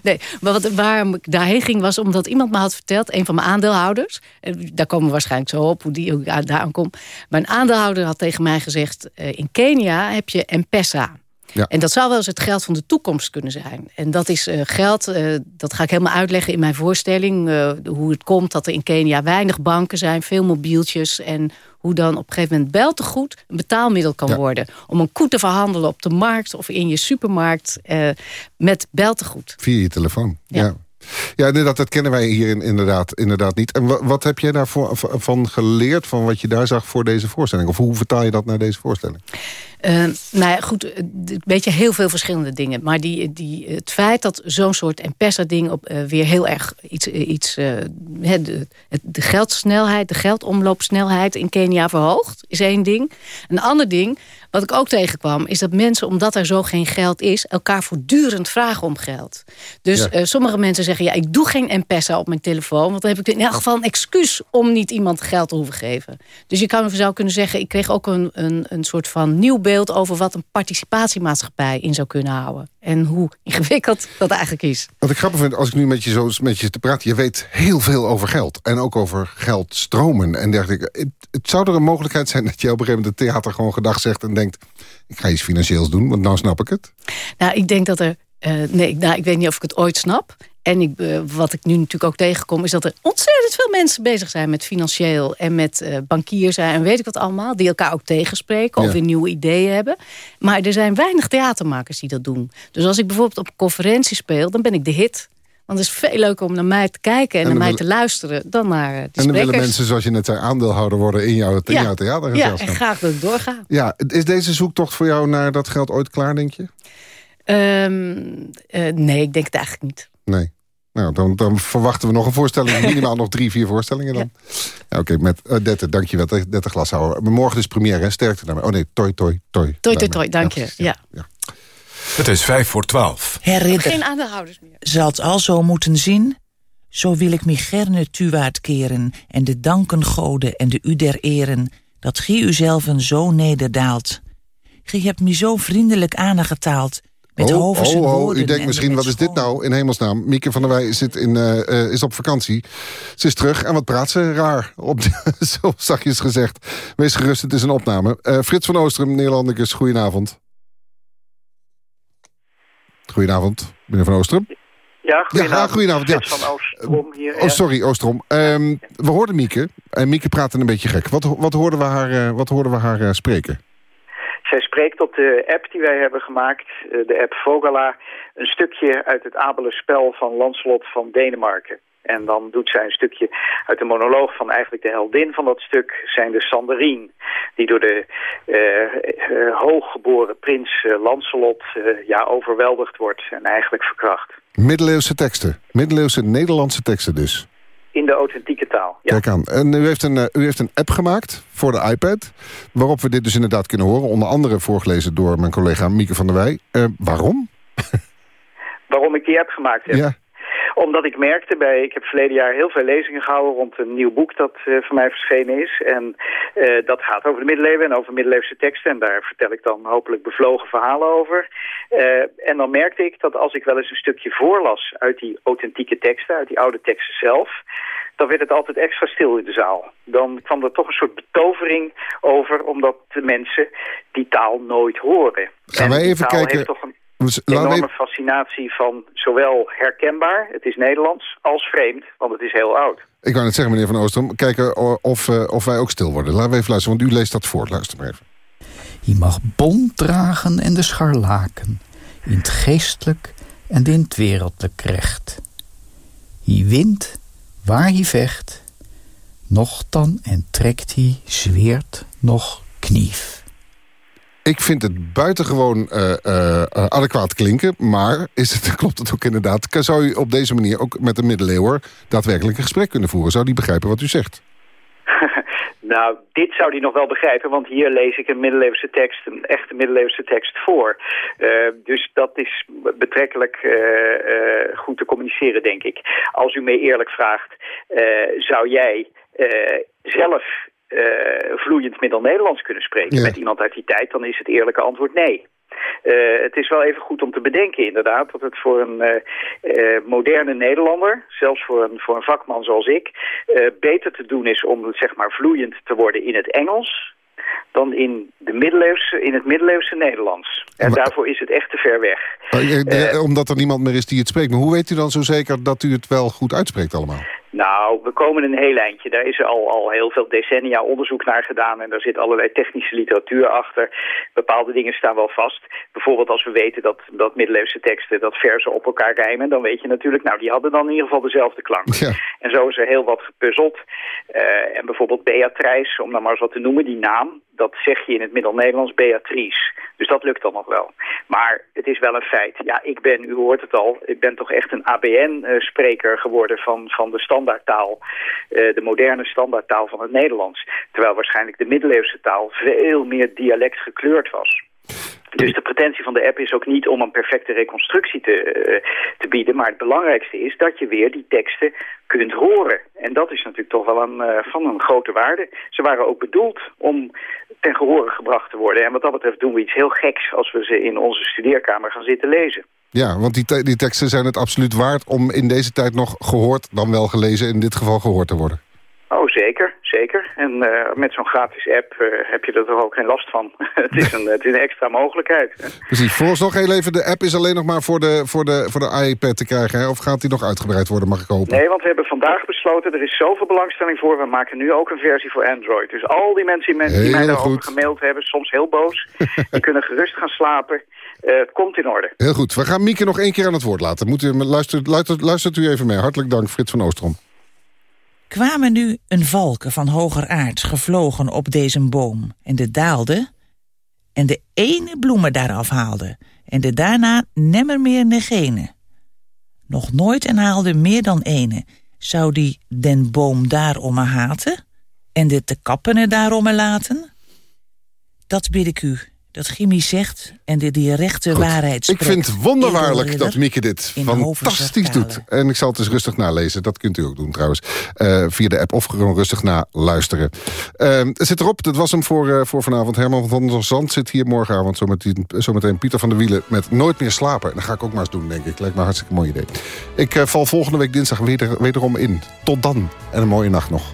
Nee, maar wat, waarom ik daarheen ging was omdat iemand me had verteld... een van mijn aandeelhouders, en daar komen we waarschijnlijk zo op... hoe die hoe ik aan- daar aankom. Maar een aandeelhouder had tegen mij gezegd... eh, in Kenia heb je M-Pesa. Ja. En dat zou wel eens het geld van de toekomst kunnen zijn. En dat is eh, geld, eh, dat ga ik helemaal uitleggen in mijn voorstelling... eh, hoe het komt dat er in Kenia weinig banken zijn, veel mobieltjes... en hoe dan op een gegeven moment beltegoed een betaalmiddel kan Ja. worden. Om een koe te verhandelen op de markt of in je supermarkt met beltegoed. Via je telefoon. Ja. Ja, inderdaad, dat kennen wij hier in- inderdaad, inderdaad niet. En wa- wat heb jij daarvan van geleerd, van wat je daar zag voor deze voorstelling? Of hoe vertaal je dat naar deze voorstelling? Eh, nou ja, goed, eh, weet je, heel veel verschillende dingen. Maar die, die, het feit dat zo'n soort M-Pesa-ding op eh, weer heel erg iets... eh, iets eh, de, de geldsnelheid, de geldomloopsnelheid in Kenia verhoogt, is één ding. Een ander ding, wat ik ook tegenkwam, is dat mensen, omdat er zo geen geld is... elkaar voortdurend vragen om geld. Dus Ja. eh, sommige mensen zeggen, ja, ik doe geen M-Pesa op mijn telefoon... want dan heb ik in elk geval een excuus om niet iemand geld te hoeven geven. Dus je kan, zou kunnen zeggen, ik kreeg ook een, een, een soort van nieuw beeld... over wat een participatiemaatschappij in zou kunnen houden. En hoe ingewikkeld dat eigenlijk is. Wat ik grappig vind, als ik nu met je zo met je te praten... je weet heel veel over geld. En ook over geldstromen en dergelijke. Het, het zou er een mogelijkheid zijn dat je op een gegeven moment... het theater gewoon gedag zegt en denkt... ik ga iets financieels doen, want nou snap ik het. Nou, ik denk dat er... eh, nee, nou, ik weet niet of ik het ooit snap. En ik, eh, wat ik nu natuurlijk ook tegenkom... is dat er ontzettend veel mensen bezig zijn met financieel... en met eh bankiers zijn en weet ik wat allemaal... die elkaar ook tegenspreken of weer nieuwe ideeën hebben. Maar er zijn weinig theatermakers die dat doen. Dus als ik bijvoorbeeld op een conferentie speel... dan ben ik de hit. Want het is veel leuker om naar mij te kijken... en, naar mij te luisteren dan naar eh, de en dan sprekers. willen mensen, zoals je net zei, aandeelhouder worden... in jouw, in ja. jouw ja, en graag wil ik doorgaan. Ja, is deze zoektocht voor jou naar dat geld ooit klaar, denk je? Ehm, eh, nee, ik denk het eigenlijk niet. Nee. Nou, dan, dan verwachten we nog een voorstelling. Minimaal nog drie, vier voorstellingen dan. Ja. Oké, met uh, Dette, dankjewel. Dette Glashouwer. Morgen is première, hè? Sterkte daarmee. Oh nee, toi, toi, toi. Toi, toi, toi, dank je. Ja. Het is vijf voor twaalf. Herridder. Geen aandeelhouders meer. Zal het al zo moeten zien? Zo wil ik mij gerne tuwaard keren en de danken goden en de u der eren, dat gij uzelven zo nederdaalt. Gij hebt mij zo vriendelijk aangetaald, met oh, oh, oh, woorden u denkt en misschien, wat is dit nou in hemelsnaam? Mieke van der Wij zit in, eh, eh, is op vakantie. Ze is terug en wat praat ze raar. Op de, zo zachtjes gezegd. Wees gerust, het is een opname. Eh, Frits van Oostrum, Nederlandicus, goedenavond. Goedenavond, meneer van Oostrum. Ja, goedenavond. Ja, goedenavond. Ja. Frits van Oostrom hier. Oh, sorry, Oostrom. Ehm, we hoorden Mieke. En Mieke praatte een beetje gek. Wat, wat hoorden we haar, eh, wat hoorden we haar eh, spreken? Zij spreekt op de app die wij hebben gemaakt, eh, de app Vogala, een stukje uit het abele spel van Lancelot van Denemarken. En dan doet zij een stukje uit de monoloog van eigenlijk de heldin van dat stuk, zijn de Sanderien. Die door de eh, hooggeboren prins Lancelot ja, overweldigd wordt en eigenlijk verkracht. Middeleeuwse teksten. Middeleeuwse Nederlandse teksten dus. In de authentieke taal. Ja. Kijk aan. En u heeft, een, eh, u heeft een app gemaakt voor de iPad... waarop we dit dus inderdaad kunnen horen. Onder andere voorgelezen door mijn collega Mieke van der Wij. Eh, waarom? Waarom ik die app gemaakt heb? Ja. Omdat ik merkte bij, ik heb verleden jaar heel veel lezingen gehouden rond een nieuw boek dat uh, van mij verschenen is. En uh, dat gaat over de middeleeuwen en over middeleeuwse teksten. En daar vertel ik dan hopelijk bevlogen verhalen over. Uh, en dan merkte ik dat als ik wel eens een stukje voorlas uit die authentieke teksten, uit die oude teksten zelf, dan werd het altijd extra stil in de zaal. Dan kwam er toch een soort betovering over, omdat de mensen die taal nooit horen. Gaan wij even kijken... Heeft toch een enorme even... fascinatie van zowel herkenbaar, het is Nederlands, als vreemd, want het is heel oud. Ik wou net zeggen, meneer Van Oostrom, kijken of, uh, of wij ook stil worden. Laten we even luisteren, want u leest dat voor. Luister maar even. Je mag bont dragen en de scharlaken, in het geestelijk en in het wereldlijk recht. Hij wint waar hij vecht. Nog dan en trekt hij zweert nog knief. Ik vind het buitengewoon uh, adequaat klinken, maar is het, klopt het ook inderdaad? Zou u op deze manier ook met een middeleeuwer daadwerkelijk een gesprek kunnen voeren? Zou die begrijpen wat u zegt? Nou, dit zou hij nog wel begrijpen, want hier lees ik een middeleeuwse tekst, een echte middeleeuwse tekst voor. Dus dat is betrekkelijk goed te communiceren, denk ik. Als u mij eerlijk vraagt, zou jij zelf vloeiend middel-Nederlands kunnen spreken ja. met iemand uit die tijd, dan is het eerlijke antwoord nee. Uh, het is wel even goed om te bedenken inderdaad dat het voor een uh, uh, moderne Nederlander, zelfs voor een, voor een vakman zoals ik, beter te doen is om zeg maar vloeiend te worden in het Engels dan in, de middeleeuwse, in het middeleeuwse Nederlands. En maar, daarvoor is het echt te ver weg. omdat er niemand meer is die het spreekt. Maar hoe weet u dan zo zeker dat u het wel goed uitspreekt allemaal? Nou, we komen een heel eindje. Daar is al, al heel veel decennia onderzoek naar gedaan en daar zit allerlei technische literatuur achter. Bepaalde dingen staan wel vast. Bijvoorbeeld als we weten dat, dat middeleeuwse teksten, dat verzen op elkaar rijmen, dan weet je natuurlijk, nou die hadden dan in ieder geval dezelfde klank. Ja. En zo is er heel wat gepuzzeld. Uh, en bijvoorbeeld Beatrice, om dan maar eens wat te noemen, die naam, dat zeg je in het Middel-Nederlands Beatrice. Dus dat lukt dan nog wel. Maar het is wel een feit. Ja, ik ben, u hoort het al, ik ben toch echt een ABN-spreker geworden van, van de Uh, de moderne standaardtaal van het Nederlands. Terwijl waarschijnlijk de middeleeuwse taal veel meer dialect gekleurd was. Dus de pretentie van de app is ook niet om een perfecte reconstructie te, uh, te bieden. Maar het belangrijkste is dat je weer die teksten kunt horen. En dat is natuurlijk toch wel een, uh, van een grote waarde. Ze waren ook bedoeld om ten gehore gebracht te worden. En wat dat betreft doen we iets heel geks als we ze in onze studeerkamer gaan zitten lezen. Ja, want die, die teksten zijn het absoluut waard om in deze tijd nog gehoord, dan wel gelezen, in dit geval gehoord te worden. Oh, zeker. Zeker. En uh, met zo'n gratis app uh, heb je er toch ook geen last van. het, is een, het is een extra mogelijkheid. Precies. Vooralsnog heel even, de app is alleen nog maar voor de, voor de, voor de iPad te krijgen. Hè? Of gaat die nog uitgebreid worden, mag ik hopen? Nee, want we hebben vandaag besloten, er is zoveel belangstelling voor. We maken nu ook een versie voor Android. Dus al die mensen die, die mij daarover gemaild hebben, soms heel boos, die kunnen gerust gaan slapen. Uh, het komt in orde. Heel goed. We gaan Mieke nog één keer aan het woord laten. Moet u, luistert, luistert, luistert u even mee. Hartelijk dank, Frits van Oostrom kwamen nu een valken van hoger aard gevlogen op deze boom, en de daalde, en de ene bloemen daaraf haalde, en de daarna nemmer meer negene. Nog nooit en haalde meer dan ene, zou die den boom daarom haten, en de te kappen daarom laten? Dat bid ik u, dat Jimmy zegt en de, die rechte Goed. waarheid spreekt. Ik vind het wonderwaarlijk dat Mieke dit fantastisch doet. En ik zal het dus rustig nalezen. Dat kunt u ook doen trouwens. Uh, via de app of gewoon rustig na luisteren. Uh, het zit erop. Dat was hem voor, uh, voor vanavond. Herman van der Zand zit hier morgenavond. Zometeen, zometeen Pieter van der Wielen met Nooit meer slapen. En dat ga ik ook maar eens doen, denk ik. Lijkt me een hartstikke mooi idee. Ik uh, val volgende week dinsdag weder, wederom in. Tot dan. En een mooie nacht nog.